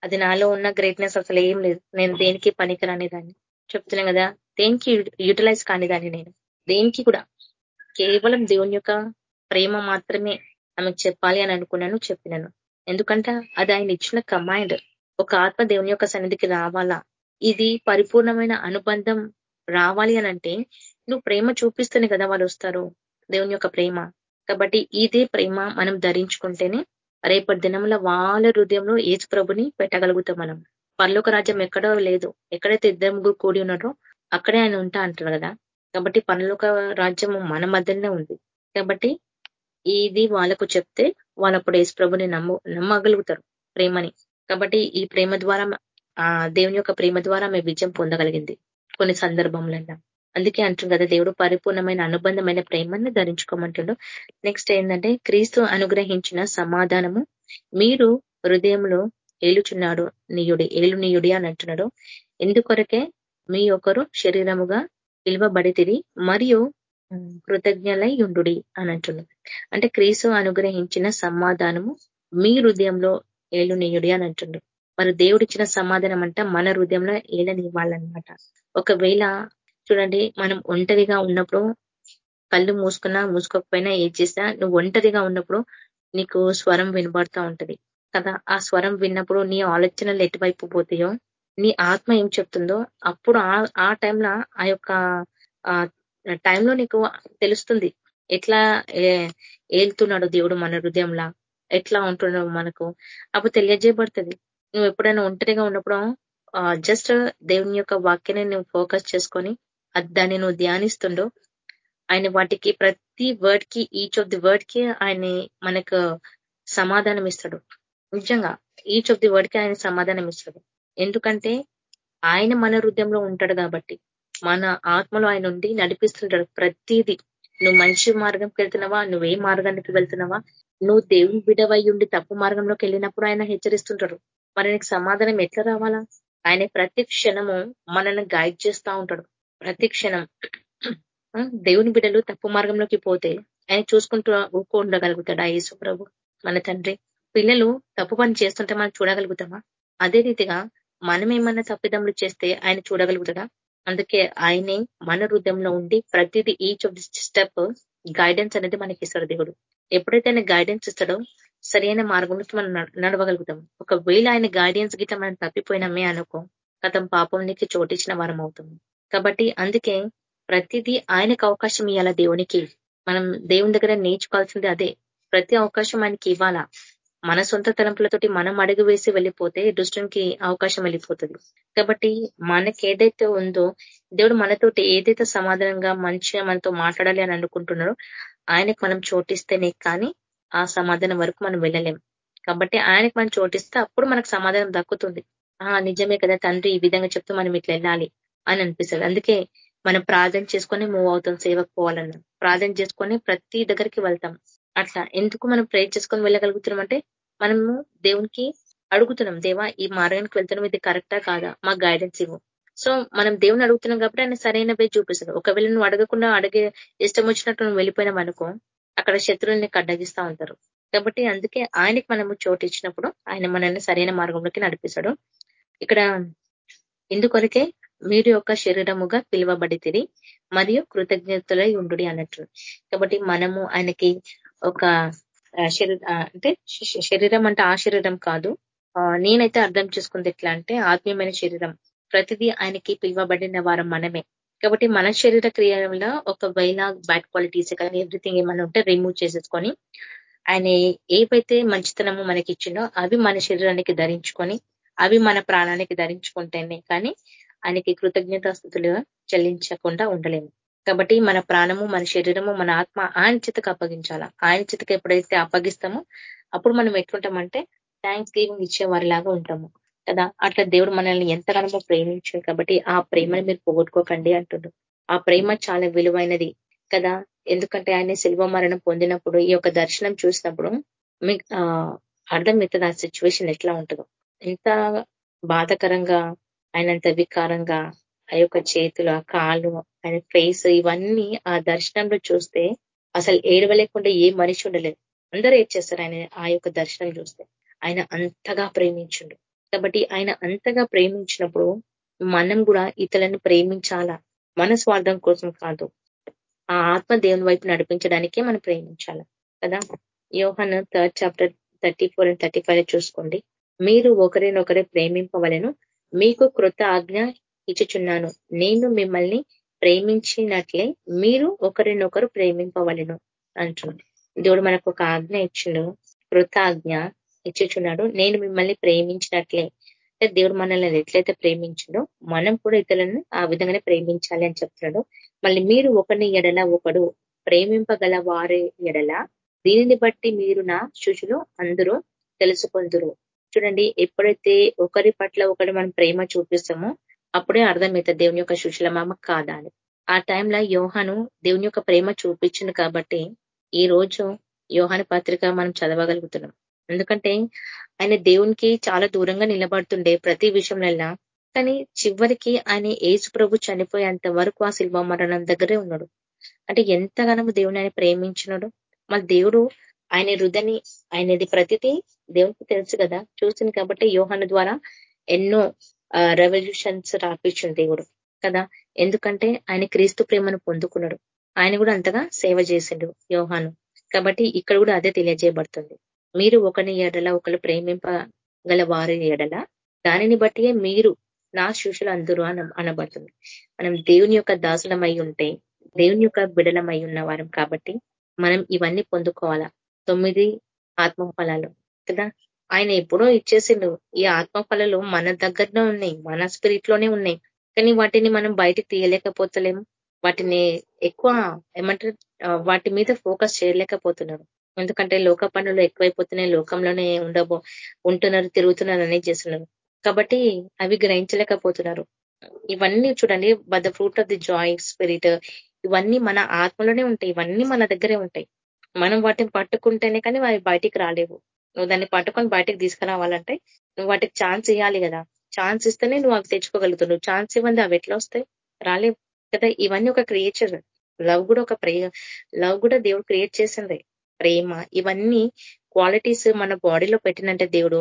అది నాలో ఉన్న గ్రేట్నెస్ అసలు ఏం లేదు. నేను దేనికి పనికిరాని దాన్ని. చెప్తున్నాను కదా దేనికి యూటిలైజ్ కాని దాన్ని నేను. దేనికి కూడా. కేవలం దేవుని యొక్క ప్రేమ మాత్రమే ఆమెకు చెప్పాలి అని అనుకున్నాను చెప్పినాను. ఎందుకంటే అది ఆయన ఇచ్చిన కమాండ్ ఒక ఆత్మ దేవుని యొక్క సన్నిధికి రావాలా? ఇది పరిపూర్ణమైన అనుబంధం రావాలి అని అంటే నువ్వు ప్రేమ చూపిస్తేనే కదా వాళ్ళు వస్తారు. దేవుని యొక్క ప్రేమ. కాబట్టి ఇదే ప్రేమ మనం ధరించుకుంటేనే రేపటి దినంలో వాళ్ళ హృదయంలో ఏజు ప్రభుని పెట్టగలుగుతాం మనం. పర్లోక రాజ్యం ఎక్కడో లేదు. ఎక్కడైతే ఇద్దరు ముగ్గురు కూడి ఉన్నారో అక్కడే ఆయన ఉంటా అంటారు కదా. కాబట్టి పనులోక రాజ్యం మన మధ్యలోనే ఉంది. కాబట్టి ఇది వాళ్ళకు చెప్తే వాళ్ళప్పుడు ఏసు ప్రభుని నమ్మ నమ్మగలుగుతారు ప్రేమని. కాబట్టి ఈ ప్రేమ ద్వారా ఆ దేవుని యొక్క ప్రేమ ద్వారా మేము విజయం పొందగలిగింది. కొన్ని సందర్భంలో అందుకే అంటుంది కదా దేవుడు పరిపూర్ణమైన అనుబంధమైన ప్రేమను ధరించుకోమంటుండు. నెక్స్ట్ ఏంటంటే క్రీస్తు అనుగ్రహించిన సమాధానము. మీరు హృదయంలో ఏలుచున్నాడు నీయుడి ఏలు నీయుడి అని అంటున్నాడు. ఎందుకొరకే? మీ ఒకరు శరీరముగా పిలువబడితిరి మరియు కృతజ్ఞలై ఉండు అని అంటున్నాడు. అంటే క్రీస్తు అనుగ్రహించిన సమాధానము మీ హృదయంలో ఏలునీయుడి అని అంటుండు మరి దేవుడిచ్చిన సమాధానం అంట మన హృదయంలో ఏలనివ్వాలన్నమాట. ఒకవేళ చూడండి మనం ఒంటరిగా ఉన్నప్పుడు కళ్ళు మూసుకున్నా మూసుకోకపోయినా ఏ చేసినా నువ్వు ఒంటరిగా ఉన్నప్పుడు నీకు స్వరం వినబడతా ఉంటది. కదా? ఆ స్వరం విన్నప్పుడు నీ ఆలోచనలు ఎటువైపు పోతాయో నీ ఆత్మ ఏం చెప్తుందో అప్పుడు ఆ టైంలో ఆ యొక్క టైంలో నీకు తెలుస్తుంది. ఎట్లా ఏలుతున్నాడు దేవుడు మన హృదయంలా? ఎట్లా ఉంటున్నావు మనకు? అప్పుడు తెలియజేయబడుతుంది. నువ్వు ఎప్పుడైనా ఒంటరిగా ఉన్నప్పుడు జస్ట్ దేవుని యొక్క వాక్యాన్ని నువ్వు ఫోకస్ చేసుకొని దాన్ని నువ్వు ధ్యానిస్తుండో ఆయన వాటికి ప్రతి వర్డ్కి ఈచ్ ఆఫ్ ది వర్డ్కి ఆయన మనకు సమాధానం ఇస్తాడు. నిజంగా ఈచ్ ఆఫ్ ది వర్డ్కి ఆయన సమాధానం ఇస్తాడు. ఎందుకంటే ఆయన మన హృదయంలో ఉంటాడు కాబట్టి మన ఆత్మలో ఆయన ఉండి నడిపిస్తుంటాడు ప్రతిదీ. నువ్వు మంచి మార్గంకి వెళ్తున్నావా? నువ్వే మార్గానికి వెళ్తున్నావా? నువ్వు దేవుని బిడవై ఉండి తప్పు మార్గంలోకి వెళ్ళినప్పుడు ఆయన హెచ్చరిస్తుంటాడు. మరి నీకు సమాధానం ఎట్లా రావాలా? ఆయన ప్రతి క్షణము మనల్ని గైడ్ చేస్తా ఉంటాడు. ప్రతి క్షణం దేవుని బిడ్డలు తప్పు మార్గంలోకి పోతే ఆయన చూసుకుంటూ ఊకో ఉండగలుగుతాడు ఆ యేసు ప్రభు? మన తండ్రి పిల్లలు తప్పు పని చేస్తుంటే మనం చూడగలుగుతామా? అదే రీతిగా మనం ఏమన్నా తప్పిదములు చేస్తే ఆయన చూడగలుగుతాడా? అందుకే ఆయనే మన హృదయంలో ఉండి ప్రతిదీ each of the step guidance అనేది మనకి ఇస్తాడు దేవుడు. ఎప్పుడైతే ఆయన గైడెన్స్ ఇస్తాడో సరైన మార్గంలోకి మనం నడవగలుగుతాం. ఒకవేళ ఆయన గైడెన్స్ గిట్ట మనం తప్పిపోయినామే అనుకో గతం పాపంనికి చోటించిన వారం అవుతుంది. కాబట్టి అందుకే ప్రతిదీ ఆయనకు అవకాశం ఇవ్వాలా దేవునికి? మనం దేవుని దగ్గర నేర్చుకోవాల్సింది అదే. ప్రతి అవకాశం ఆయనకి ఇవ్వాలా? మన సొంత తలంపులతోటి మనం అడుగు వేసి వెళ్ళిపోతే దుష్టునికి అవకాశం వెళ్ళిపోతుంది. కాబట్టి మనకి ఏదైతే ఉందో దేవుడు మనతోటి ఏదైతే సమాధానంగా మంచిగా మనతో మాట్లాడాలి అని అనుకుంటున్నాడో ఆయనకు మనం చోటిస్తేనే కానీ ఆ సమాధానం వరకు మనం వెళ్ళలేం. కాబట్టి ఆయనకు మనం చోటిస్తే అప్పుడు మనకు సమాధానం దక్కుతుంది. ఆ నిజమే కదా తండ్రి ఈ విధంగా చెప్తూ మనం ఇట్లా వెళ్ళాలి. అని అనిపిస్తుంది. అందుకే మనం ప్రార్థన చేసుకొని మూవ్ అవుతాం సేవకు పోవాలన్నా. ప్రార్థన చేసుకొని ప్రతి దగ్గరికి వెళ్తాం. అట్లా ఎందుకు మనం ప్రేర్ చేసుకొని వెళ్ళగలుగుతున్నాం అంటే మనము దేవునికి అడుగుతున్నాం దేవా ఈ మార్గానికి వెళ్తున్నాం ఇది కరెక్టా కాదా? మా గైడెన్స్ ఇవ్వు. సో మనం దేవుని అడుగుతున్నాం కాబట్టి ఆయన సరైన వే చూపిస్తాడు. ఒకవేళ నువ్వు అడగకుండా అడిగే ఇష్టం వచ్చినట్టు నువ్వు వెళ్ళిపోయినాం అనుకో అక్కడ శత్రువుల్ని కడ్డగిస్తా ఉంటారు. కాబట్టి అందుకే ఆయనకి మనము చోటు ఇచ్చినప్పుడు ఆయన మనల్ని సరైన మార్గంలోకి నడిపిస్తాడు. ఇక్కడ ఇందుకొరకే మీరు యొక్క శరీరముగా పిలువబడితిరి మరియు కృతజ్ఞతలై ఉండు అన్నట్టు కాబట్టి మనము ఆయనకి ఒక శరీర అంటే శరీరం అంటే ఆ శరీరం కాదు. నేనైతే అర్థం చేసుకుంది ఎట్లా అంటే ఆత్మీయమైన శరీరం. ప్రతిదీ ఆయనకి పిలువబడిన వారం మనమే. కాబట్టి మన శరీర క్రియలో ఒకవేళ బ్యాడ్ క్వాలిటీస్ కానీ ఎవ్రీథింగ్ ఏమైనా ఉంటే రిమూవ్ చేసేసుకొని ఆయన ఏవైతే మంచితనము మనకి ఇచ్చిందో అవి మన శరీరానికి ధరించుకొని అవి మన ప్రాణానికి ధరించుకుంటేనే కానీ ఆయనకి కృతజ్ఞతాస్థుతులు చెల్లించకుండా ఉండలేము. కాబట్టి మన ప్రాణము మన శరీరము మన ఆత్మ ఆయన చితకు అప్పగించాలా? ఆయన చితకు ఎప్పుడైతే అప్పగిస్తామో అప్పుడు మనం ఎట్లుంటామంటే థ్యాంక్స్ గివింగ్ ఇచ్చేవారి లాగా ఉంటాము. కదా? అట్లా దేవుడు మనల్ని ఎంతగానో ప్రేమించాడు కాబట్టి ఆ ప్రేమను మీరు పోగొట్టుకోకండి అంటుండ్రు ఆ ప్రేమ చాలా విలువైనది కదా? ఎందుకంటే ఆయన శిల్వ మరణం పొందినప్పుడు ఈ యొక్క దర్శనం చూసినప్పుడు మీకు అర్థం అవుతుంది ఆ సిచ్యువేషన్ ఎట్లా ఉంటుందో. ఎంత బాధకరంగా ఆయనంత వికారంగా ఆ యొక్క చేతులు ఆ కాళ్ళు ఆయన ఫేస్ ఇవన్నీ ఆ దర్శనంలో చూస్తే అసలు ఏడవలేకుండా ఏ మనిషి ఉండలేదు. అందరూ ఏడ్చేస్తారు ఆయన ఆ యొక్క దర్శనం చూస్తే. ఆయన అంతగా ప్రేమించుండు. కాబట్టి ఆయన అంతగా ప్రేమించినప్పుడు మనం కూడా ఇతరులను ప్రేమించాలా? మన స్వార్థం కోసం కాదు. ఆ ఆత్మ దేవుని వైపు నడిపించడానికే మనం ప్రేమించాల? కదా? యోహన్ third chapter thirty four and thirty five చూసుకోండి. మీరు ఒకరినొకరే ప్రేమింపవలను. మీకు కృత ఆజ్ఞ ఇచ్చుచున్నాను. నేను మిమ్మల్ని ప్రేమించినట్లే మీరు ఒకరినొకరు ప్రేమింపవలను అంటున్నాడు దేవుడు మనకు ఒక ఆజ్ఞ ఇచ్చిండు కృత ఆజ్ఞ ఇచ్చుచున్నాడు. నేను మిమ్మల్ని ప్రేమించినట్లే. అంటే దేవుడు మనల్ని ఎట్లయితే ప్రేమించిండో మనం కూడా ఇతరులను ఆ విధంగానే ప్రేమించాలి అని చెప్తున్నాడు. మళ్ళీ మీరు ఒకరిని ఎడల ఒకడు ప్రేమింపగల వారి ఎడల దీనిని బట్టి మీరు నా శుచులు అందరూ తెలుసుకుందరు. చూడండి ఎప్పుడైతే ఒకరి పట్ల ఒకటి మనం ప్రేమ చూపిస్తామో అప్పుడే అర్థమవుతుంది దేవుని యొక్క సుశలమామ కాదా అని. ఆ టైంలో యోహాను దేవుని యొక్క ప్రేమ చూపించింది కాబట్టి ఈ రోజు యోహాను పత్రిక మనం చదవగలుగుతున్నాం. ఎందుకంటే ఆయన దేవునికి చాలా దూరంగా నిలబడుతుండే ప్రతి విషయంలో కానీ చివరికి ఆయన ఏసు ప్రభు చనిపోయేంత వరకు ఆ శిల్వ మరణం దగ్గరే ఉన్నాడు. అంటే ఎంతగానో దేవుని ఆయన ప్రేమించినాడు. మన దేవుడు ఆయన హృదని ఆయనది ప్రతిదీ దేవునికి తెలుసు కదా? చూసింది కాబట్టి యోహాను ద్వారా ఎన్నో రెవల్యూషన్స్ రాపించింది దేవుడు కదా? ఎందుకంటే ఆయన క్రీస్తు ప్రేమను పొందుకున్నాడు. ఆయన కూడా అంతగా సేవ చేసిండు యోహాను. కాబట్టి ఇక్కడ కూడా అదే తెలియజేయబడుతుంది. మీరు ఒకని ఎడల ఒకరు ప్రేమింపగల వారి ఎడల దానిని బట్టియే మీరు నా శిష్యులు అందరూ అనబడుతుంది. మనం దేవుని యొక్క దాసులమై ఉంటే దేవుని యొక్క బిడలమై ఉన్న వారం కాబట్టి మనం ఇవన్నీ పొందుకోవాలా? తొమ్మిది ఆత్మ ఫలాలు కదా? ఆయన ఎప్పుడో ఇచ్చేసిండు. ఈ ఆత్మ ఫలాలు మన దగ్గరనే ఉన్నాయి మన స్పిరిట్లోనే ఉన్నాయి. కానీ వాటిని మనం బయటికి తీయలేకపోతలేము. వాటిని ఎక్కువ ఏమంటారు? వాటి మీద ఫోకస్ చేయలేకపోతున్నారు. ఎందుకంటే లోక పనులు ఎక్కువైపోతున్నాయి లోకంలోనే ఉండబో ఉంటున్నారు తిరుగుతున్నారు అనేది చేస్తున్నారు. కాబట్టి అవి గ్రహించలేకపోతున్నారు. ఇవన్నీ చూడండి by the fruit of the joy spirit. ఇవన్నీ మన ఆత్మలోనే ఉంటాయి ఇవన్నీ మన దగ్గరే ఉంటాయి. మనం వాటిని పట్టుకుంటేనే కానీ అవి బయటికి రాలేవు. నువ్వు దాన్ని పట్టుకొని బయటకు తీసుకురావాలంటే నువ్వు వాటికి ఛాన్స్ ఇవ్వాలి కదా. ఛాన్స్ ఇస్తేనే నువ్వు అవి తెచ్చుకోగలుగుతావు. నువ్వు ఛాన్స్ ఇవ్వండి అవి ఎట్లా వస్తాయి? రాలేవు కదా. ఇవన్నీ ఒక క్రియేచర్ లవ్ కూడా ఒక ప్రే లవ్ కూడా దేవుడు క్రియేట్ చేసింది. ప్రేమ ఇవన్నీ క్వాలిటీస్ మన బాడీలో పెట్టినంటే దేవుడు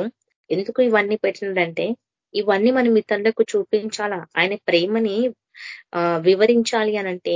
ఎందుకు ఇవన్నీ పెట్టినంటే ఇవన్నీ మనం ఇతరులకు చూపించాలా? ఆయన ప్రేమని వివరించాలి అనంటే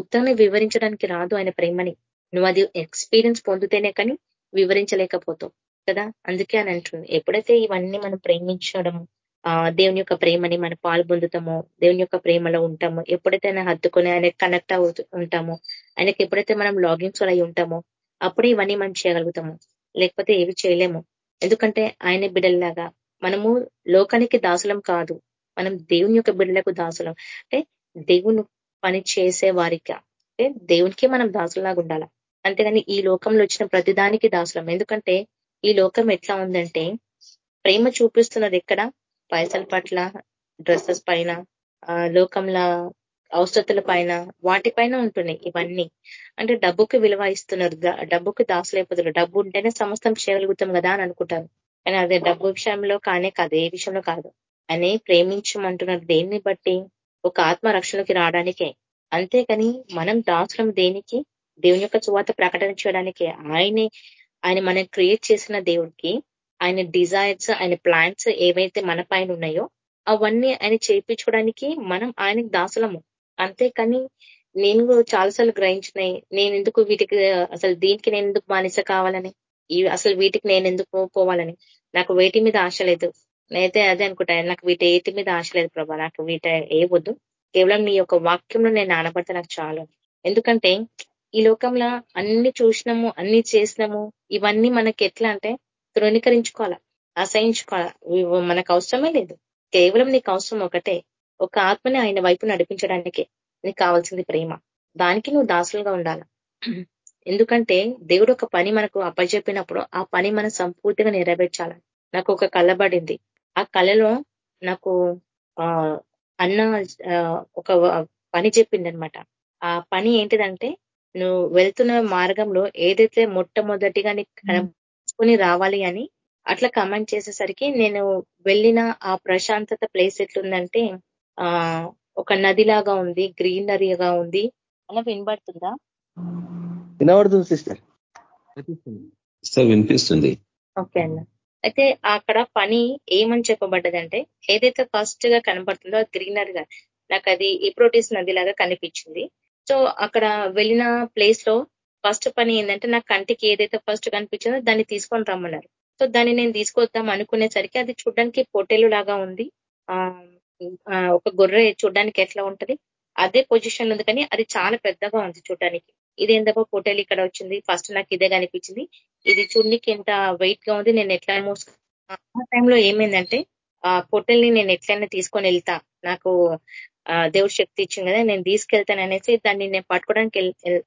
ఉత్తరాన్ని వివరించడానికి రాదు ఆయన ప్రేమని. నువ్వు అది ఎక్స్పీరియన్స్ పొందితేనే కానీ వివరించలేకపోతాం కదా? అందుకే అని అంటుంది. ఎప్పుడైతే ఇవన్నీ మనం ప్రేమించడం ఆ దేవుని యొక్క ప్రేమని మనం పాల్పొందుతామో దేవుని యొక్క ప్రేమలో ఉంటామో ఎప్పుడైతే ఆయన హత్తుకొని ఆయన కనెక్ట్ అవుతూ ఉంటామో ఆయనకి ఎప్పుడైతే మనం లాగిన్స్ అయి ఉంటామో అప్పుడే ఇవన్నీ మనం చేయగలుగుతాము. లేకపోతే ఏవి చేయలేము. ఎందుకంటే ఆయన బిడ్డల్లాగా మనము లోకానికి దాసులం కాదు. మనం దేవుని యొక్క బిడ్డలకు దాసులం. అంటే దేవుని పని చేసే వారికి అంటే దేవునికి మనం దాసులాగా ఉండాలి? అంతేగాని ఈ లోకంలో వచ్చిన ప్రతిదానికి దాసులం. ఎందుకంటే ఈ లోకం ఎట్లా ఉందంటే ప్రేమ చూపిస్తున్నది ఎక్కడ? పైసల పట్ల డ్రెస్సెస్ పైన లోకంలో అవసరతల పైన వాటిపైన ఉంటున్నాయి ఇవన్నీ. అంటే డబ్బుకి విలువ ఇస్తున్నారు డబ్బుకి దాసులైపోతున్నారు డబ్బు ఉంటేనే సమస్తం చేయగలుగుతాం కదా అని అనుకుంటారు. కానీ అదే డబ్బు విషయంలో కానే కాదు ఏ విషయంలో కాదు. అని ప్రేమించమంటున్నారు దేన్ని బట్టి? ఒక ఆత్మ రక్షణకి రావడానికే. అంతేకాని మనం దాసులం దేనికి? దేవుని యొక్క చువాత ప్రకటన చేయడానికి ఆయనే ఆయన మనం క్రియేట్ చేసిన దేవుడికి ఆయన డిజైర్స్ ఆయన ప్లాన్స్ ఏవైతే మన పైన ఉన్నాయో అవన్నీ ఆయన చేయించుకోవడానికి మనం ఆయనకు దాసులము. అంతేకాని నేను చాలాసార్లు గ్రహించినాయి నేను ఎందుకు వీటికి అసలు దీనికి నేను ఎందుకు బానిస కావాలని అసలు వీటికి నేను ఎందుకు పోవాలని నాకు వేటి మీద ఆశ లేదు. నేనైతే అదే అనుకుంటా నాకు వీటి ఏటి మీద ఆశ లేదు ప్రభా నాకు వీట ఏ వద్దు. కేవలం నీ యొక్క వాక్యంలో నేను నానబడితే నాకు చాలు. ఎందుకంటే ఈ లోకంలో అన్ని చూసినాము అన్ని చేసినాము ఇవన్నీ మనకి ఎట్లా అంటే తృణీకరించుకోవాలా అసహించుకోవాలా మనకు అవసరమే లేదు. కేవలం నీకు అవసరం ఒకటే. ఒక ఆత్మని ఆయన వైపు నడిపించడానికి నీకు కావాల్సింది ప్రేమ. దానికి నువ్వు దాసులుగా ఉండాల. ఎందుకంటే దేవుడు ఒక పని మనకు అప్పచెప్పినప్పుడు ఆ పని మనం సంపూర్తిగా నెరవేర్చాల. నాకు ఒక కళ్ళబడింది ఆ కళలో నాకు ఆ అన్న ఒక పని చెప్పిందనమాట ఆ పని ఏంటిదంటే నువ్వు వెళ్తున్న మార్గంలో ఏదైతే మొట్టమొదటిగా కనుకొని రావాలి అని అట్లా కమెంట్ చేసేసరికి నేను వెళ్ళిన ఆ ప్రశాంతత ప్లేస్ ఎట్లుందంటే ఆ ఒక నదిలాగా ఉంది గ్రీనరీగా ఉంది. అలా వినబడుతుందా? వినబడుతుంది సిస్టర్ వినిపిస్తుంది. ఓకే అన్న. అయితే అక్కడ పని ఏమని చెప్పబడ్డదంటే ఏదైతే ఫస్ట్గా కనబడుతుందో గ్రీనరీగా నాకు అది ఈప్రోటీస్ నదిలాగా కనిపించింది. సో అక్కడ వెళ్ళిన ప్లేస్లో ఫస్ట్ పని ఏంటంటే నా కంటికి ఏదైతే ఫస్ట్ కనిపించిందో దాన్ని తీసుకొని రమ్మన్నారు. సో దాన్ని నేను తీసుకొద్దాం అనుకునేసరికి అది చూడడానికి పొట్టేలు లాగా ఉంది. ఆ ఒక గొర్రె చూడడానికి ఎట్లా ఉంటది? అదే పొజిషన్ ఉంది కానీ అది చాలా పెద్దగా ఉంది చూడడానికి. ఇది ఎందుకో పొట్టేలు ఇక్కడ వచ్చింది? ఫస్ట్ నాకు ఇదే కనిపించింది. ఇది చూడనికి ఎంత వెయిట్గా ఉంది. నేను ఎట్లా మోసు ఆ టైంలో ఏమైందంటే ఆ పొట్టెల్ని నేను ఎట్లయినా తీసుకొని వెళ్తా. నాకు దేవుడు శక్తి ఇచ్చింది కదా నేను తీసుకెళ్తాను అనేసి దాన్ని నేను పట్టుకోవడానికి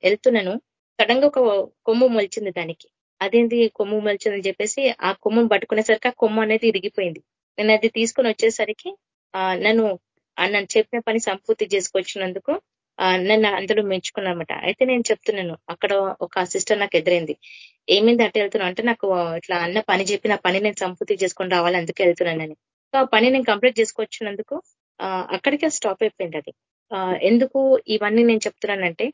వెళ్తున్నాను సడన్గా ఒక కొమ్ము మొలిచింది దానికి. అదేంటి కొమ్ము మొలిచిందని చెప్పేసి ఆ కొమ్మును పట్టుకునేసరికి ఆ కొమ్ము అనేది ఇరిగిపోయింది. నేను అది తీసుకొని వచ్చేసరికి నన్ను నన్ను చెప్పిన పని సంపూర్తి చేసుకొచ్చినందుకు నన్ను అందులో మెచ్చుకున్నమాట అయితే నేను చెప్తున్నాను అక్కడ ఒక సిస్టర్ నాకు ఎదురైంది. ఏమైంది అట్ట వెళ్తున్నా అంటే నాకు ఇట్లా అన్న పని చెప్పి నా పని నేను సంపూర్తి చేసుకొని రావాలి అందుకే వెళ్తున్నానని. సో ఆ పని నేను కంప్లీట్ చేసుకొచ్చినందుకు అక్కడికే స్టాప్ అయిపోయింది అది. ఎందుకు ఇవన్నీ నేను చెప్తున్నానంటే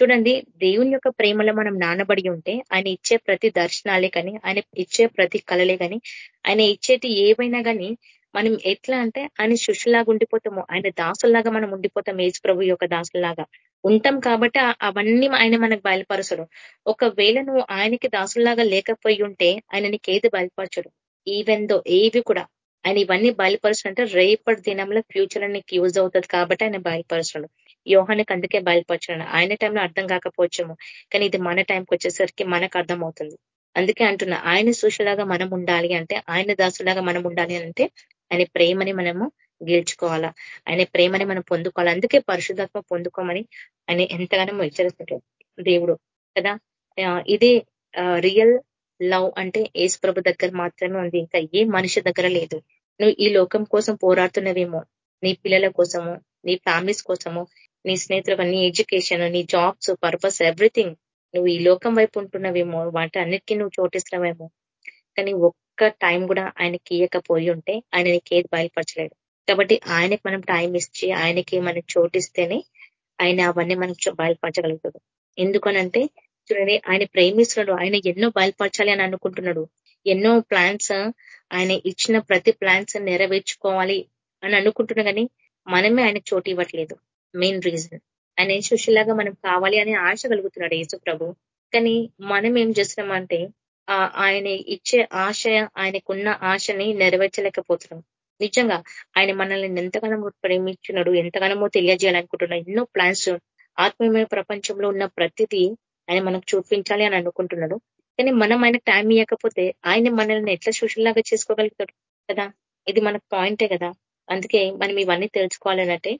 చూడండి దేవుని యొక్క ప్రేమలో మనం నానబడి ఉంటే ఆయన ఇచ్చే ప్రతి దర్శనాలే కానీ ఆయన ఇచ్చే ప్రతి కళలే కానీ ఆయన ఇచ్చేటి ఏవైనా కానీ మనం ఎట్లా అంటే ఆయన శిష్యులాగా ఉండిపోతాము. ఆయన దాసుల్లాగా మనం ఉండిపోతాం ఏజ్ ప్రభు యొక్క దాసుల్లాగా. ఉంటాం కాబట్టి అవన్నీ ఆయన మనకు బయలుపరచడు ఒకవేళ నువ్వు ఆయనకి దాసుల్లాగా లేకపోయి ఉంటే ఆయన నీకు ఏది బయలుపరచడు? ఈవెన్ దో ఏవి కూడా. ఆయన ఇవన్నీ బయలుపరచడంటే రేపటి దినంలో ఫ్యూచర్ నీకు యూజ్ అవుతుంది కాబట్టి ఆయన బయలుపరచడు యోహానికి అందుకే బయలుపరచడం. ఆయన టైంలో అర్థం కాకపోవచ్చేమో కానీ ఇది మన టైంకి వచ్చేసరికి మనకు అర్థం అవుతుంది అందుకే అంటున్నా ఆయన సూచలాగా మనం ఉండాలి అంటే ఆయన దాసులాగా మనం ఉండాలి అంటే ఆయన ప్రేమని మనము గెలుచుకోవాలా? ఆయన ప్రేమని మనం పొందుకోవాలి? అందుకే పరిశుధాత్మ పొందుకోమని ఆయన ఎంతగానో హెచ్చరిస్తుంటాడు దేవుడు. కదా? ఇదే రియల్ లవ్ అంటే ఏసు ప్రభు దగ్గర మాత్రమే ఉంది. ఇంకా ఏ మనిషి దగ్గర లేదు. నువ్వు ఈ లోకం కోసం పోరాడుతున్నవేమో. నీ పిల్లల కోసము నీ ఫ్యామిలీస్ కోసము నీ స్నేహితులు నీ ఎడ్యుకేషన్ నీ జాబ్స్ పర్పస్ ఎవ్రీథింగ్ నువ్వు ఈ లోకం వైపు ఉంటున్నవేమో. వాటి అన్నిటికీ నువ్వు చోటిస్తున్నావేమో. కానీ ఒక్క టైం కూడా ఆయనకి ఇయ్యకపోయి ఉంటే ఆయన నీకు ఏది బయలుపరచలేడు కాబట్టి ఆయనకి మనం టైం ఇచ్చి ఆయనకి మనం చోటిస్తేనే ఆయన అవన్నీ మనకు బయలుపరచగలుగుతాడు. ఎందుకనంటే చూడండి ఆయన ప్రేమిస్తున్నాడు ఆయన ఎన్నో బయలుపరచాలి అని అనుకుంటున్నాడు. ఎన్నో ప్లాన్స్ ఆయన ఇచ్చిన ప్రతి ప్లాన్స్ నెరవేర్చుకోవాలి అని అనుకుంటున్నా కానీ మనమే ఆయన చోటు ఇవ్వట్లేదు. మెయిన్ రీజన్ ఆయన శుషిలాగా మనం కావాలి అని ఆశ కలుగుతున్నాడు యేసు ప్రభు. కానీ మనం ఏం చేస్తున్నామంటే ఆయన ఇచ్చే ఆశ ఆయనకున్న ఆశని నెరవేర్చలేకపోతున్నాం. నిజంగా ఆయన మనల్ని ఎంతగానో ప్రేమించున్నాడు ఎంతగానో తెలియజేయాలనుకుంటున్నాడు ఎన్నో ప్లాన్స్ ఆత్మీయమైన ప్రపంచంలో ఉన్న ప్రతిదీ ఆయన మనకు చూపించాలి అని అనుకుంటున్నాడు. కానీ మనం ఆయన టైం ఇవ్వకపోతే ఆయన మనల్ని ఎట్లా సూచనలాగా చేసుకోగలుగుతాడు కదా? ఇది మన పాయింటే కదా? అందుకే మనం ఇవన్నీ తెలుసుకోవాలనంటే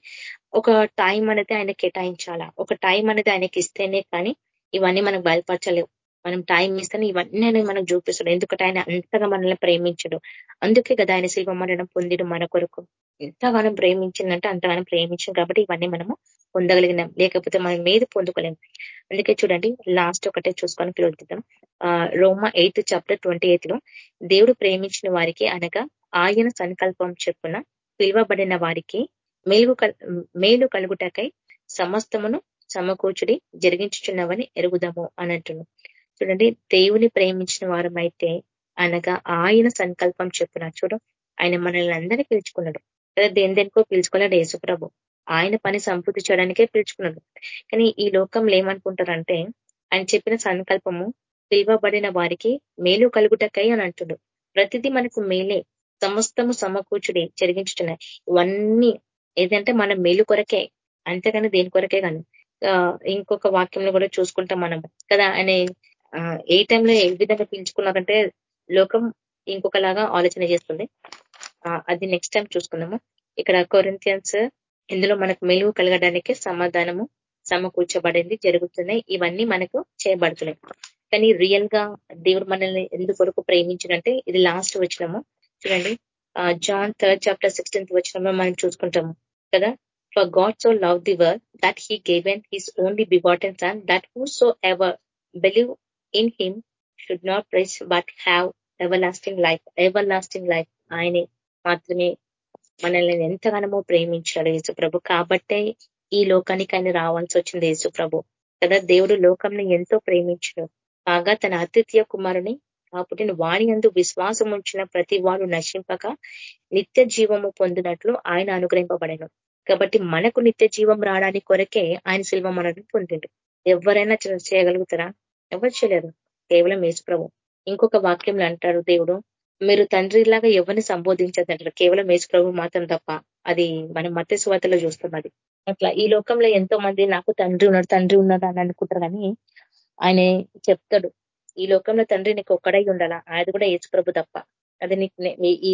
ఒక టైం అనేది ఆయన కేటాయించాలా? ఒక టైం అనేది ఆయనకి ఇస్తేనే కానీ ఇవన్నీ మనకు బయలుపరచలేవు. మనం టైం ఇస్తేనే ఇవన్నీ ఆయన మనకు చూపిస్తాడు ఎందుకంటే ఆయన అంతగా మనల్ని ప్రేమించడు. అందుకే కదా ఆయన శిల్వ మరణం పొందిడు మన కొరకు. ఎంతగానో ప్రేమించిందంటే అంతగానో ప్రేమించింది కాబట్టి ఇవన్నీ మనము పొందగలిగినాం. లేకపోతే మనం మీద పొందుకోలేం. అందుకే చూడండి లాస్ట్ ఒకటే చూసుకొని పిలుద్దాం రోమా ఎయిత్ చాప్టర్ ట్వంటీ ఎయిత్లో దేవుడు ప్రేమించిన వారికి అనగా ఆయన సంకల్పం చెప్పున పిలువబడిన వారికి మేలు మేలు కలుగుటకై సమస్తమును సమకూర్చుడి జరిగించుచున్నవని ఎరుగుదాము అన్నట్టును చూడండి దేవుని ప్రేమించిన వారమైతే అనగా ఆయన సంకల్పం చెప్పున. చూడు ఆయన మనల్ని అందరినీ పిలుచుకున్నాడు. కదా దేని దేనికో పిలుచుకోలేడు యేసుప్రభు. ఆయన పని సంపూర్తి చేయడానికే పిలుచుకున్నాడు. కానీ ఈ లోకంలో ఏమనుకుంటారంటే ఆయన చెప్పిన సంకల్పము పిలువబడిన వారికి మేలు కలుగుటకై అని అంటుడు ప్రతిదీ మనకు మేలే. సమస్తము సమకూర్చుడి జరిగించుతున్నాయి ఇవన్నీ ఏదంటే మన మేలు కొరకే. అంతేగాని దేని కొరకే కానీ ఇంకొక వాక్యంలో కూడా చూసుకుంటాం మనం. కదా ఆయన ఏ టైంలో ఏ విధంగా పిలుచుకున్నారంటే లోకం ఇంకొకలాగా ఆలోచన చేస్తుంది. అది నెక్స్ట్ టైం చూసుకుందాము. ఇక్కడ కొరింతియన్స్ ఇందులో మనకు మెలుగు కలగడానికి సమాధానము సమకూర్చబడింది జరుగుతున్నాయి. ఇవన్నీ మనకు చేయబడుతున్నాయి. కానీ రియల్గా దేవుడు మనల్ని ఎందుకొరకు ప్రేమించినంటే ఇది లాస్ట్ వచ్చినము చూడండి. జాన్ థర్డ్ చాప్టర్ సిక్స్టీన్త్ వచ్చినంలో మనం చూసుకుంటాము కదా. For God so love the world that he given his only begotten son that whosoever believe in him should not perish but have everlasting life everlasting life ఆయనే మాత్రమే మనల్ని ఎంతగానో ప్రేమించాడు యేసుప్రభు. కాబట్టే ఈ లోకానికి ఆయన రావాల్సి వచ్చింది యేసుప్రభు. కదా దేవుడు లోకంని ఎంతో ప్రేమించడు. కాగా తన అతిథ్య కుమారుని కాబట్టి వాణి అందు విశ్వాసం ఉంచిన ప్రతి వాడు నశింపక నిత్య జీవము పొందినట్లు ఆయన అనుగ్రహింపబడను. కాబట్టి మనకు నిత్య జీవం రావడానికి కొరకే ఆయన శిల్వ మనల్ని పొందిండు. ఎవరైనా చేయగలుగుతారా? ఎవరు చేయలేరు. కేవలం యేసుప్రభు ఇంకొక వాక్యంలో అంటారు దేవుడు మీరు తండ్రిలాగా ఎవరిని సంబోధించదంటారు? కేవలం మేసుప్రభు మాత్రం తప్ప. అది మనం మత్స్య స్వాతలో చూస్తాం అది అట్లా ఈ లోకంలో ఎంతో మంది నాకు తండ్రి ఉన్నాడు తండ్రి ఉన్నాడు అని అనుకుంటారు కానీ ఆయన చెప్తాడు ఈ లోకంలో తండ్రి నీకు ఒక్కడై ఉండాలా? అది కూడా యేసుప్రభు తప్ప. అది నీకు ఈ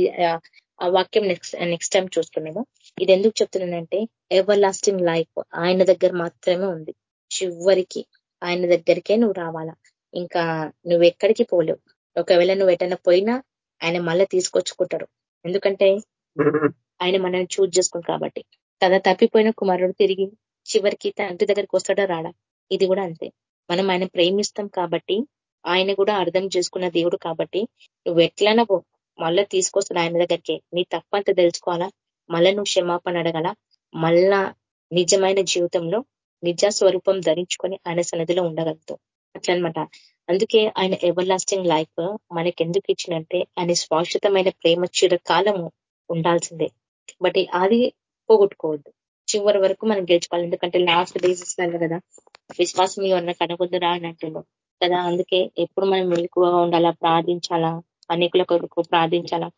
ఆ వాక్యం నెక్స్ట్ నెక్స్ట్ టైం చూసుకున్నాము ఇది ఎందుకు చెప్తున్నానంటే ఎవర్ లాస్టింగ్ లైఫ్ ఆయన దగ్గర మాత్రమే ఉంది. చివరికి ఆయన దగ్గరికే నువ్వు రావాలా? ఇంకా నువ్వు ఎక్కడికి పోలేవు. ఒకవేళ నువ్వు ఎటన్నా పోయినా ఆయన మళ్ళీ తీసుకొచ్చుకుంటాడు. ఎందుకంటే ఆయన మనల్ని చూజ్ చేసుకుంది కాబట్టి. కదా తప్పిపోయిన కుమారుడు తిరిగి చివరికి తండ్రి దగ్గరికి వస్తాడా రాడా? ఇది కూడా అంతే. మనం ఆయన ప్రేమిస్తాం కాబట్టి ఆయన కూడా అర్థం చేసుకున్న దేవుడు కాబట్టి నువ్వు ఎట్లైనా మళ్ళా తీసుకొస్తాడు ఆయన దగ్గరికి. నీ తప్పంత తెలుసుకోవాలా? మళ్ళా నువ్వు క్షమాపణ అడగల? మళ్ళా నిజమైన జీవితంలో నిజ స్వరూపం ధరించుకొని ఆయన సన్నిధిలో ఉండగలుగుతాం. అట్లనమాట. అందుకే ఆయన ఎవర్ లాస్టింగ్ లైఫ్ మనకి ఎందుకు ఇచ్చినంటే ఆయన శాశ్వతమైన ప్రేమ చిరకాలము ఉండాల్సిందే. బట్ అది పోగొట్టుకోవద్దు. చివరి వరకు మనం గెలుచుకోవాలి. ఎందుకంటే లాస్ట్ డేసెస్ కదా. విశ్వాసం ఉన్న కనుగొద్దురా అని అంటున్నాం కదా. అందుకే ఎప్పుడు మనం మెలకువగా ఉండాలా ప్రార్థించాలా అనేకుల కొరకు ప్రార్థించాలా?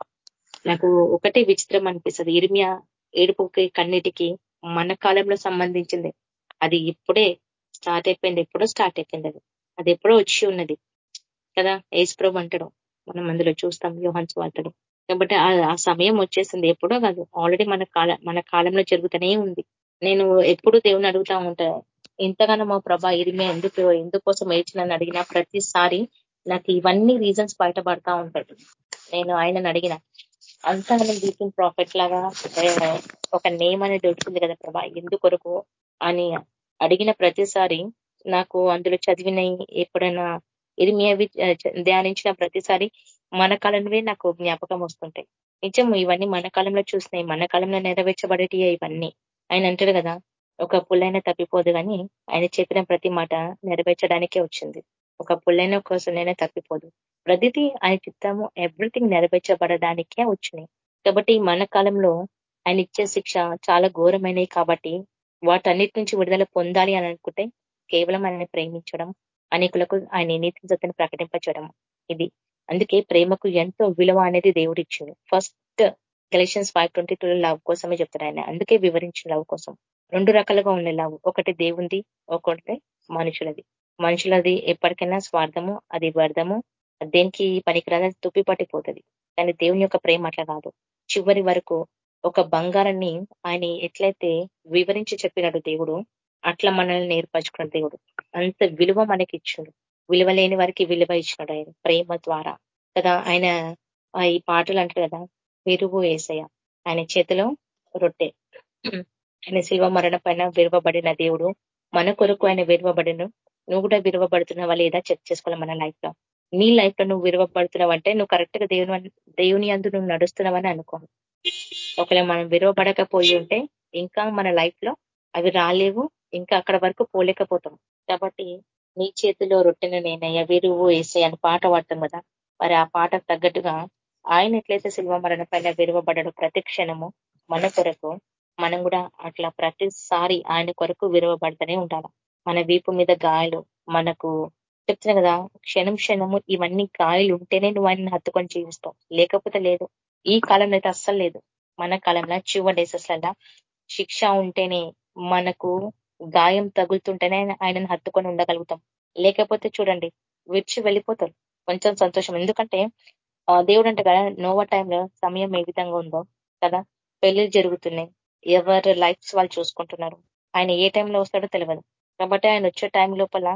నాకు ఒకటే విచిత్రం అనిపిస్తుంది. ఇర్మియా ఏడుపుకి కన్నిటికి మన కాలంలో సంబంధించింది. అది ఇప్పుడే స్టార్ట్ అయిపోయింది ఎప్పుడో స్టార్ట్ అయిపోయింది అది. అది ఎప్పుడో వచ్చి ఉన్నది. కదా? ఏసుప్రభు అంటాడు. మనం అందులో చూస్తాం యోహన్స్ వార్తడు కాబట్టి ఆ సమయం వచ్చేసింది. ఎప్పుడో కాదు ఆల్రెడీ మన కాల మన కాలంలో జరుగుతూనే ఉంది. నేను ఎప్పుడు దేవుని అడుగుతా ఉంటా ఎంతగానో మా ప్రభా ఇది మేము ఎందుకు ఎందుకోసం ఏడ్చినని అడిగినా? ప్రతిసారి నాకు ఇవన్నీ రీజన్స్ బయటపడతా ఉంటాయి. నేను ఆయనను అడిగిన అంతగానో డీపింగ్ ప్రాఫిట్ లాగా ఒక నేమ్ అనేది వచ్చింది కదా ప్రభా ఎందుకొరకు అని అడిగిన ప్రతిసారి నాకు అందులో చదివిన ఎప్పుడైనా ఇరిమియవి ధ్యానించిన ప్రతిసారి మన కాలంలోనే నాకు జ్ఞాపకం వస్తుంటాయి. నిజం ఇవన్నీ మన కాలంలో చూసినాయి మన కాలంలో నెరవేర్చబడేటి ఇవన్నీ. ఆయన అంటాడు కదా ఒక పుల్లైన తప్పిపోదు కానీ ఆయన చెప్పిన ప్రతి మాట నెరవేర్చడానికే వచ్చింది. ఒక పుల్లైన కోసమైనా తప్పిపోదు. ప్రతిదీ ఆయన చిత్తము ఎవ్రీథింగ్ నెరవేర్చబడడానికే వచ్చినాయి. కాబట్టి మన కాలంలో ఆయన ఇచ్చే శిక్ష చాలా ఘోరమైనవి కాబట్టి వాటన్నిటి నుంచి విడుదల పొందాలి అని అనుకుంటే కేవలం ఆయన ప్రేమించడం అనేకులకు ఆయన నీతి సత్యను ప్రకటింపచడం ఇది. అందుకే ప్రేమకు ఎంతో విలువ అనేది దేవుడు ఇచ్చింది first Galatians five twenty two love కోసమే చెప్తారు ఆయన. అందుకే వివరించిన లవ్ కోసం. రెండు రకాలుగా ఉండే లవ్ ఒకటి దేవుంది ఒకటి మనుషులది. మనుషులది ఎప్పటికైనా స్వార్థము అది వ్యర్థము. దేనికి పనికిరాదని తుప్పి పట్టిపోతుంది. కానీ దేవుని యొక్క ప్రేమ అట్లా కాదు. చివరి వరకు ఒక బంగారాన్ని ఆయన ఎట్లయితే వివరించి చెప్పినాడు దేవుడు అట్లా మనల్ని నేర్పరచుకున్నాడు దేవుడు. అంత విలువ మనకి ఇచ్చాడు విలువ లేని వారికి విలువ ఇచ్చినాడు ఆయన ప్రేమ ద్వారా. కదా ఆయన ఈ పాటలు అంటారు కదా విరువు వేసయ్య ఆయన చేతిలో రొట్టె. ఆయన శిల్వ మరణ పైన విరువబడిన దేవుడు మన కొరకు ఆయన విరువబడిను. నువ్వు కూడా విరువబడుతున్నావా లేదా చెక్ చేసుకోవాలి మన లైఫ్లో నీ లైఫ్లో నువ్వు విరవబడుతున్నావు అంటే నువ్వు కరెక్ట్గా దేవుని దేవుని అందు నువ్వు నడుస్తున్నావని అనుకో. ఒకవేళ మనం విరవబడకపోయి ఉంటే ఇంకా మన లైఫ్లో అవి రాలేవు ఇంకా అక్కడ వరకు పోలేకపోతాం. కాబట్టి నీ చేతిలో రొట్టెను నేనయ్యా విరువు వేసే అని పాట పాడతాం కదా మరి ఆ పాటకు తగ్గట్టుగా ఆయన ఎట్లయితే శిల్వ మరణ పైన విరవబడ్డాడు ప్రతి క్షణము మన కొరకు మనం కూడా అట్లా ప్రతిసారి ఆయన కొరకు విరవబడుతూనే ఉండాలి. మన వీపు మీద గాయాలు మనకు చెప్తున్నా కదా క్షణం క్షణము ఇవన్నీ గాయాలు ఉంటేనే నువ్వు ఆయన హత్తుకొని జీవిస్తావు. లేకపోతే లేదు. ఈ కాలంలో అయితే అస్సలు లేదు. మన కాలంలో చివ డేసెస్లలో శిక్ష ఉంటేనే మనకు గాయం తగులుతుంటేనే ఆయనను హత్తుకొని ఉండగలుగుతాం. లేకపోతే చూడండి విడిచి వెళ్ళిపోతారు కొంచెం సంతోషం. ఎందుకంటే దేవుడు అంటే కదా నోవా టైంలో సమయం ఏ విధంగా ఉందో కదా పెళ్ళి జరుగుతున్నాయి. ఎవరు లైఫ్స్ వాళ్ళు చూసుకుంటున్నారు. ఆయన ఏ టైంలో వస్తాడో తెలియదు కాబట్టి ఆయన వచ్చే టైం లోపల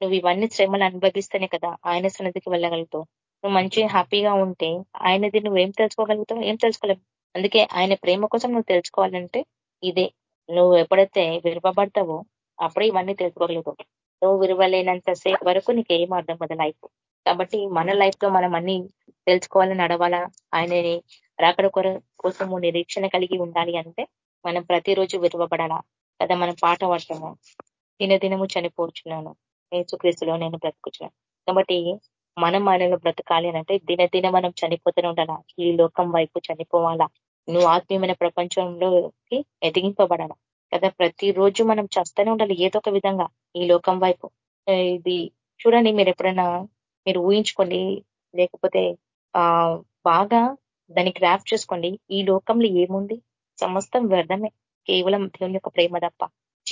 నువ్వు ఇవన్నీ శ్రమలు అనుభవిస్తేనే కదా ఆయన సన్నిధికి వెళ్ళగలుగుతావు. నువ్వు మంచి హ్యాపీగా ఉంటే ఆయనది నువ్వేం తెలుసుకోగలుగుతావు? ఏం తెలుసుకోలేవు అందుకే ఆయన ప్రేమ కోసం నువ్వు తెలుసుకోవాలంటే ఇదే. నువ్వు ఎప్పుడైతే విలువబడతావో అప్పుడే ఇవన్నీ తెలుసుకోగలుగుతావు. నువ్వు విలువలేనంత సేపు వరకు నీకు ఏం అర్థం కదా లైఫ్. కాబట్టి మన లైఫ్లో మనం అన్ని తెలుసుకోవాలని నడవాలా? ఆయనని రాకడ కోసము నిరీక్షణ కలిగి ఉండాలి అంటే మనం ప్రతిరోజు విలువబడాలా కదా మనం పాట పడతాము. దినదినము చనిపోవచ్చున్నాను నేచుక్రీస్తులో నేను బ్రతుకుతున్నాను కాబట్టి మనం ఆయనలో బ్రతకాలి అంటే దినదిన మనం చనిపోతూనే ఉండాలా? ఈ లోకం వైపు చనిపోవాలా? నువ్వు ఆత్మీయమైన ప్రపంచంలోకి ఎదిగింపబడాలా? కదా ప్రతిరోజు మనం చస్తూనే ఉండాలి ఏదో ఒక విధంగా ఈ లోకం వైపు. ఇది చూడండి మీరు ఎప్పుడైనా మీరు ఊహించుకోండి లేకపోతే ఆ బాగా దాన్ని క్రాఫ్ట్ చేసుకోండి. ఈ లోకంలో ఏముంది? సమస్తం వ్యర్థమే. కేవలం దేవుని యొక్క ప్రేమ తప్ప.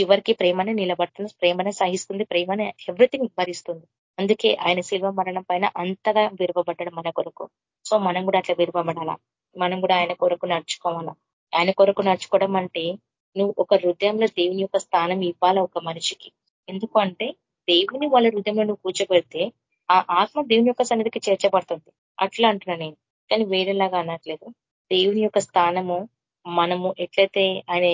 చివరికి ప్రేమనే నిలబడుతుంది ప్రేమనే సహిస్తుంది ప్రేమనే ఎవ్రీథింగ్ భరిస్తుంది. అందుకే ఆయన శిల్వ మరణం పైన అంతగా విరవబడ్డాడు మన కొరకు. సో మనం కూడా అట్లా విరవబడాలా? మనం కూడా ఆయన కొరకు నడుచుకోవాలా? ఆయన కొరకు నడుచుకోవడం అంటే నువ్వు ఒక హృదయంలో దేవుని యొక్క స్థానం ఇవ్వాలా ఒక మనిషికి? ఎందుకు అంటే దేవుని వాళ్ళ హృదయంలో నువ్వు కూర్చోబెడితే ఆ ఆత్మ దేవుని యొక్క సన్నిధికి చేర్చబడుతుంది. అట్లా అంటున్నా నేను. కానీ వేరేలాగా అనట్లేదు. దేవుని యొక్క స్థానము మనము ఎట్లయితే ఆయన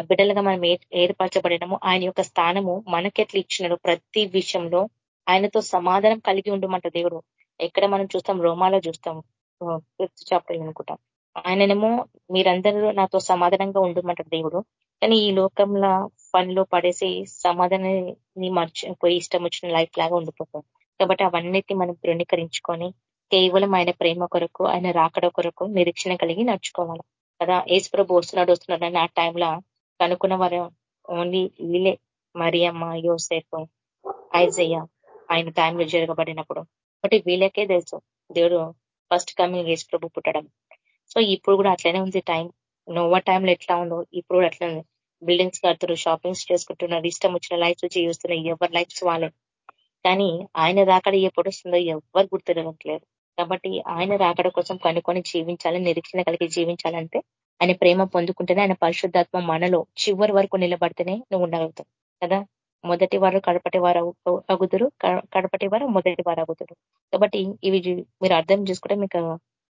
బిడ్డలుగా మనం ఏర్పరచబడినము ఆయన యొక్క స్థానము మనకెట్లు ఇచ్చినాడు ప్రతి విషయంలో ఆయనతో సమాధానం కలిగి ఉండమంట దేవుడు. ఎక్కడ మనం చూస్తాం? రోమాలో చూస్తాం. ఫిఫ్త్ చాప్టర్ అనుకుంటాం. ఆయననేమో మీరందరూ నాతో సమాధానంగా ఉండమంట దేవుడు. కానీ ఈ లోకంలో పనిలో పడేసి సమాధానాన్ని మర్చిపోయి ఇష్టం వచ్చిన లైఫ్ లాగా ఉండిపోతాం. కాబట్టి అవన్నీ మనం ధృణీకరించుకొని కేవలం ఆయన ప్రేమ కొరకు ఆయన రాకడ కొరకు నిరీక్షణ కలిగి నడుచుకోవాలి. కదా? ఏసుప్రభు వస్తున్నాడు వస్తున్నాడు అని ఆ టైంలో కనుక్కున్న వారు ఓన్లీ వీలే మరియమ్మ యోసేపు ఐజయ్య ఆయన టైంలో జరగబడినప్పుడు. కాబట్టి వీళ్ళకే తెలుసు దేవుడు ఫస్ట్ కమింగ్ యేసు ప్రభు పుట్టడం. సో ఇప్పుడు కూడా అట్లనే ఉంది టైం నోవా టైంలో ఎట్లా ఉందో ఇప్పుడు కూడా ఉంది. బిల్డింగ్స్ కడుతున్నారు షాపింగ్స్ చేసుకుంటున్నారు ఇష్టం వచ్చిన లైఫ్స్ చూస్తున్నారు ఎవరి లైఫ్స్ వాళ్ళే. కానీ ఆయన రాకడ ఎప్పుడు వస్తుందో ఎవరు గుర్తురగట్లేదు కాబట్టి ఆయన రాకడ కోసం కనుక్కొని జీవించాలి నిరీక్షణ కలిగి జీవించాలంటే ఆయన ప్రేమ పొందుకుంటేనే ఆయన పరిశుద్ధాత్మ మనలో చివరి వరకు నిలబడితేనే నువ్వు ఉండగలుగుతావు కదా? మొదటి వారు కడపటి వారు అగుతురు కడపటి వారు మొదటి వారు అగుతురు కాబట్టి ఇవి మీరు అర్థం చేసుకుంటే మీకు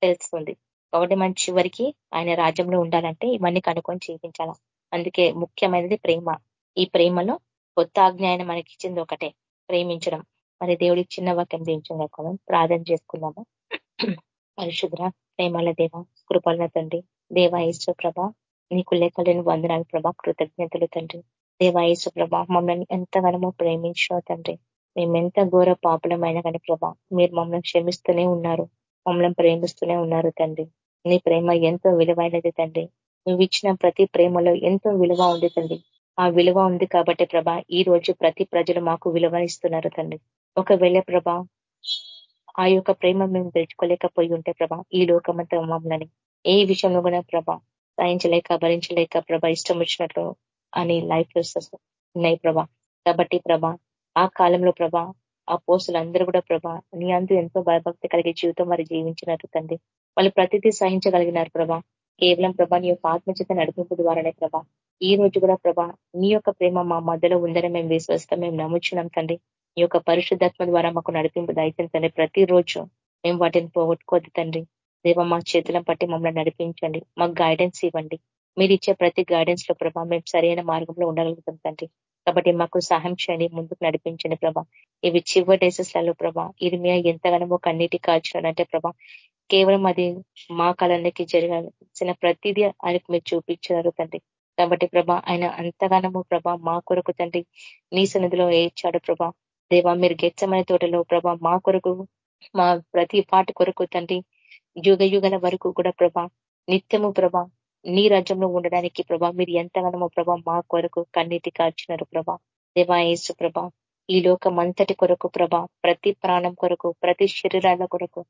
తెలుస్తుంది. కాబట్టి మన చివరికి ఆయన రాజ్యంలో ఉండాలంటే ఇవన్నీ కనుక్కొని జీవించాల? అందుకే ముఖ్యమైనది ప్రేమ. ఈ ప్రేమలో కొత్త ఆజ్ఞ ఆయన మనకి ఇచ్చింది ఒకటే ప్రేమించడం. మరి దేవుడికి చిన్న వాక్యం దించడం ప్రార్థన చేసుకున్నాము పరిశుద్ర ప్రేమల దేవ కృపల తండ్రి దేవా ప్రభ నీకు లేఖలేని వందనాలు ప్రభా కృతజ్ఞతలు తండ్రి. దేవా ప్రభ మమ్మల్ని ఎంతగానో ప్రేమించిన తండ్రి. మేమెంత ఘోర పాపులమైన కానీ ప్రభా మీరు మమ్మల్ని క్షమిస్తూనే ఉన్నారు మమ్మల్ని ప్రేమిస్తూనే ఉన్నారు తండ్రి. నీ ప్రేమ ఎంతో విలువైనది తండ్రి. నువ్వు ఇచ్చిన ప్రతి ప్రేమలో ఎంతో విలువ ఉంది తండ్రి. ఆ విలువ ఉంది కాబట్టి ప్రభా ఈ రోజు ప్రతి ప్రజలు మాకు విలువ ఇస్తున్నారు తండ్రి. ఒకవేళ ప్రభా ఆ యొక్క ప్రేమ మేము తెచ్చుకోలేకపోయి ఉంటే ప్రభా ఈ లోకమంతా మమ్మల్ని ఏ విషయంలో కూడా ప్రభా సహించలేక భరించలేక ప్రభ ఇష్టం వచ్చినట్లు అని లైఫ్ ఉన్నాయి ప్రభా. కాబట్టి ప్రభా ఆ కాలంలో ప్రభా ఆ పోస్టులందరూ కూడా ప్రభా నీ అందు ఎంతో భయభక్తి కలిగే జీవితం వారు జీవించినారు తండ్రి. వాళ్ళు ప్రతిదీ సహించగలిగినారు ప్రభా. కేవలం ప్రభా నీ యొక్క ఆత్మచేత నడిపింపు ద్వారానే ప్రభా. ఈ రోజు కూడా ప్రభా నీ యొక్క ప్రేమ మా మధ్యలో ఉందని మేము విశ్వసిస్తాం మేము నమ్ముచున్నాం తండ్రి. నీ యొక్క పరిశుద్ధాత్మ ద్వారా మాకు నడిపింపు దయచేసి ప్రతిరోజు మేము వాటిని పోగొట్టుకోద్దు తండ్రి. దేవ మా చేతులను పట్టి మమ్మల్ని నడిపించండి. మాకు గైడెన్స్ ఇవ్వండి. మీరు ఇచ్చే ప్రతి గైడెన్స్లో ప్రభా మేము సరైన మార్గంలో ఉండగలుగుతాం తండ్రి. కాబట్టి మాకు సహాయం చేయండి ముందుకు నడిపించండి ప్రభా. ఇవి చివరి డేసెస్లలో ప్రభా ఇది మీ ఎంతగానో కన్నీటి కాల్చినాడంటే ప్రభా కేవలం అది మా కాలానికి జరగాల్సిన ప్రతిదీ ఆయనకు మీరు చూపించారు తండ్రి. కాబట్టి ప్రభా ఆయన అంతగానము ప్రభా మా కొరకు తండ్రి నీ సన్నిధిలో వేయించాడు ప్రభా. దేవా మీరు గెచ్చమైన తోటలో ప్రభా మా కొరకు మా ప్రతి పాటి కొరకు తండ్రి యుగ యుగల వరకు కూడా ప్రభా నిత్యము ప్రభా నీ రాజ్యంలో ఉండడానికి ప్రభా మీరు ఎంతగానో ప్రభా మా కొరకు కన్నీటి కార్చినారు ప్రభా. దేవాయేసు ప్రభా ఈ లోకం అంతటి కొరకు ప్రభా ప్రతి ప్రాణం కొరకు ప్రతి శరీరాల కొరకు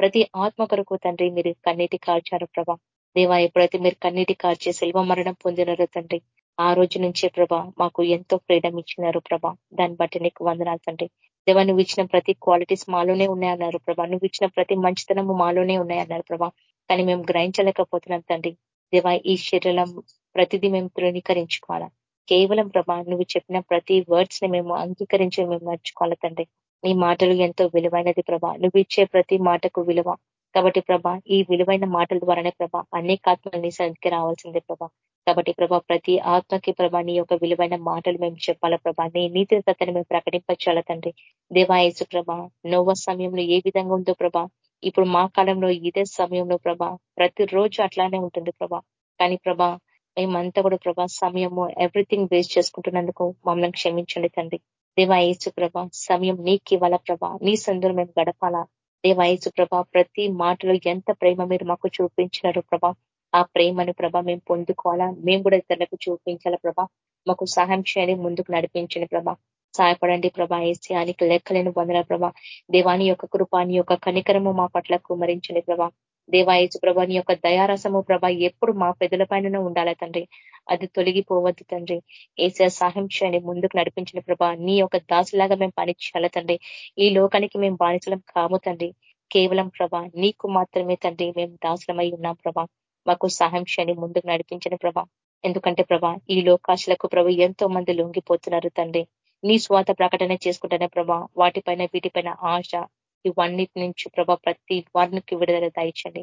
ప్రతి ఆత్మ కొరకు తండ్రి మీరు కన్నీటి కార్చారు ప్రభా. దేవా ఎప్పుడైతే మీరు కన్నీటి కాల్చే శిల్వ మరణం పొందినారో తండ్రి ఆ రోజు నుంచే ప్రభా మాకు ఎంతో ఫ్రీడమ్ ఇచ్చినారు ప్రభా. దాన్ని బట్టి నీకు వందనాలు తండ్రి. దేవా నువ్వు ఇచ్చిన ప్రతి క్వాలిటీస్ మాలోనే ఉన్నాయన్నారు ప్రభా. నువ్వు ఇచ్చిన ప్రతి మంచితనము మాలోనే ఉన్నాయన్నారు ప్రభా. కానీ మేము గ్రహించలేకపోతున్నాం తండ్రి. దేవా ఈ శరీరం ప్రతిదీ మేము తృణీకరించుకోవాలా? కేవలం ప్రభా నువ్వు చెప్పిన ప్రతి వర్డ్స్ని మేము అంగీకరించి మేము నడుచుకోవాలి తండ్రి? నీ మాటలు ఎంతో విలువైనది ప్రభా. నువ్వు ఇచ్చే ప్రతి మాటకు విలువ. కాబట్టి ప్రభా ఈ విలువైన మాటల ద్వారానే ప్రభా అనేక ఆత్మలు నీ రావాల్సిందే ప్రభా. కాబట్టి ప్రభా ప్రతి ఆత్మకి ప్రభా నీ యొక్క విలువైన మాటలు మేము చెప్పాలా ప్రభా నీ నీతి సత్తని మేము ప్రకటించాలా తండ్రి. దేవాయసు ప్రభా నోవ సమయంలో ఏ విధంగా ఉందో ప్రభా ఇప్పుడు మా కాలంలో ఇదే సమయంలో ప్రభా ప్రతిరోజు అట్లానే ఉంటుంది ప్రభా. కానీ ప్రభా మేమంతా కూడా ప్రభా సమయము ఎవ్రీథింగ్ వేస్ట్ చేసుకుంటున్నందుకు మమ్మల్ని క్షమించండి తండ్రి. దేవాయేసు ప్రభా సమయం నీకు ఇవ్వాలా ప్రభా నీ సందులో మేము గడపాలా. దేవాయసు ప్రభా ప్రతి మాటలో ఎంత ప్రేమ మీరు మాకు చూపించినారు ప్రభా ఆ ప్రేమను ప్రభ మేము పొందుకోవాలా? మేము కూడా ఇతరులకు చూపించాలా ప్రభా? మాకు సహాయం చేయాలి ముందుకు నడిపించండి ప్రభా. సహాయపడండి ప్రభా ఏసీయానికి లెక్కలేని పొందల ప్రభా. దేవాని యొక్క కృపాని యొక్క కనికరము మా పట్ల కుమరించండి ప్రభా. దేవాయసు ప్రభాని యొక్క దయారసము ప్రభ ఎప్పుడు మా పెదల పైన ఉండాలి తండ్రి? అది తొలగిపోవద్దు తండ్రి. ఏసీ సహాయం చేయండి ముందుకు నడిపించిన ప్రభా. నీ యొక్క దాసులాగా మేము పనిచేయాలి తండ్రి? ఈ లోకానికి మేము బానిసలం కాము తండ్రి. కేవలం ప్రభా నీకు మాత్రమే తండ్రి. మేము దాసులమై ఉన్నాం ప్రభా. మాకు సహాయం చేయండి ముందుకు నడిపించిన ప్రభా. ఎందుకంటే ప్రభా ఈ లోకాశలకు ప్రభు ఎంతో మంది లొంగిపోతున్నారు తండ్రి. నీ స్వాత ప్రకటన చేసుకుంటేనే ప్రభా వాటిపైన వీటిపైన ఆశ ఇవన్నిటి నుంచి ప్రభా ప్రతి వారికి విడుదల దాయించండి.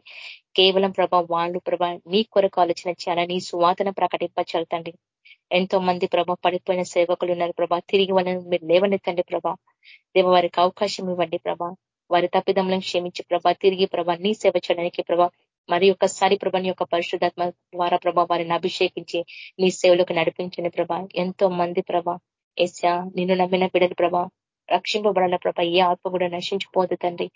కేవలం ప్రభా వాళ్ళు ప్రభా నీ కొరకు ఆలోచన చేయాలని నీ సువాతన ప్రకటింపచల్తండి ఎంతో మంది ప్రభా పడిపోయిన సేవకులు ఉన్నారు ప్రభా. తిరిగి వాళ్ళని మీరు లేవనెత్తండి ప్రభా. దేవ వారికి అవకాశం ఇవ్వండి ప్రభా. వారి తప్పిదములను క్షమించి ప్రభా తిరిగి ప్రభా నీ సేవ చేయడానికి ప్రభా మరి ఒక్కసారి ప్రభాని యొక్క పరిశుధాత్మ ద్వారా ప్రభా వారిని అభిషేకించి నీ సేవలకు నడిపించండి ప్రభా. ఎంతో మంది ప్రభా ఏసా నిన్ను నమ్మిన బిడ్డలు ప్రభా రక్షింపబడాల ప్రభా ఏ ఆత్మ కూడా నశించిపోదు తండ్రి.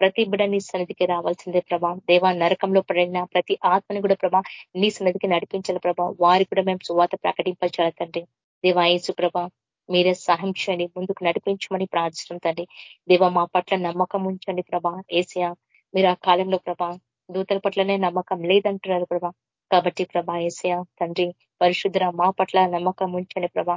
ప్రతి బిడ నీ సన్నిధికి రావాల్సిందే ప్రభా. దేవా నరకంలో పడిన ప్రతి ఆత్మని కూడా ప్రభా నీ సన్నిధికి నడిపించాలి ప్రభా. వారికి కూడా మేము సువాత ప్రకటించాలి తండ్రి. దేవా యేసు ప్రభా మీరే సహాయం చేయండి ముందుకు నడిపించమని ప్రార్థిస్తుంది తండ్రి. దేవ మా పట్ల నమ్మకం ఉంచండి ప్రభా. ఏసియా మీరు ఆ కాలంలో ప్రభా దూతల పట్లనే నమ్మకం లేదంటున్నారు ప్రభా. కాబట్టి ప్రభా ఏసియా తండ్రి పరిశుద్ర మా పట్ల నమ్మకం ఉంచండి ప్రభా.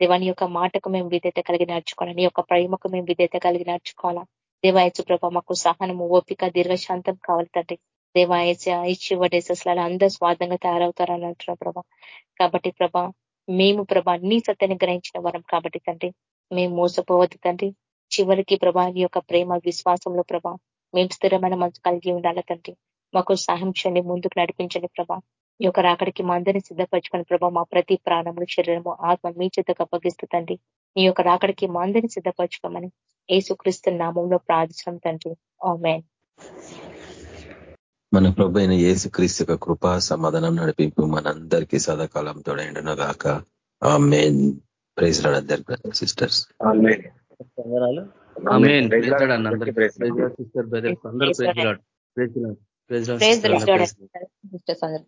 దేవాని యొక్క మాటకు మేము విధేత కలిగి నడుచుకోవాలా? నీ యొక్క ప్రేమకు మేము విధేత కలిగి నడుచుకోవాలా? దేవాయచు ప్రభా మాకు సహనము ఓపిక దీర్ఘశాంతం కావాలి తండ్రి. దేవాయచ ఇచ్చి డేసెస్లలో అందరూ స్వార్థంగా తయారవుతారని అంటున్నారు ప్రభా. కాబట్టి ప్రభా మేము ప్రభా నీ సత్యాన్ని గ్రహించిన వరం కాబట్టి తండ్రి. మేము మోసపోవద్దు తండ్రి. చివరికి ప్రభా నీ యొక్క ప్రేమ విశ్వాసంలో ప్రభా మేము స్థిరమైన మనసు కలిగి ఉండాలి తండ్రి? మాకు సహాయం చేయండి ముందుకు నడిపించండి ప్రభా. ఈ యొక్క రాకడికి మా అందరినీ సిద్ధపరచుకొని ప్రభా మా ప్రతి ప్రాణములు శరీరము ఆత్మ మీ చేతకు అప్పగిస్తుందండి నీ యొక్క రాకడికి మా అందరినీ సిద్ధపరచుకోమని ఏసుక్రీస్తు నామంలో ప్రార్థించడం తండ్రి. ఆమె మన ప్రభు అయిన యేసు క్రీస్తు యొక్క కృపా సమాధానం నడిపింపు మనందరికీ సదాకాలం తోడైండును గాక. ఆ మెయిన్ ప్రైజ్ అందరికి సిస్టర్స్. వందనాలు. అందరూ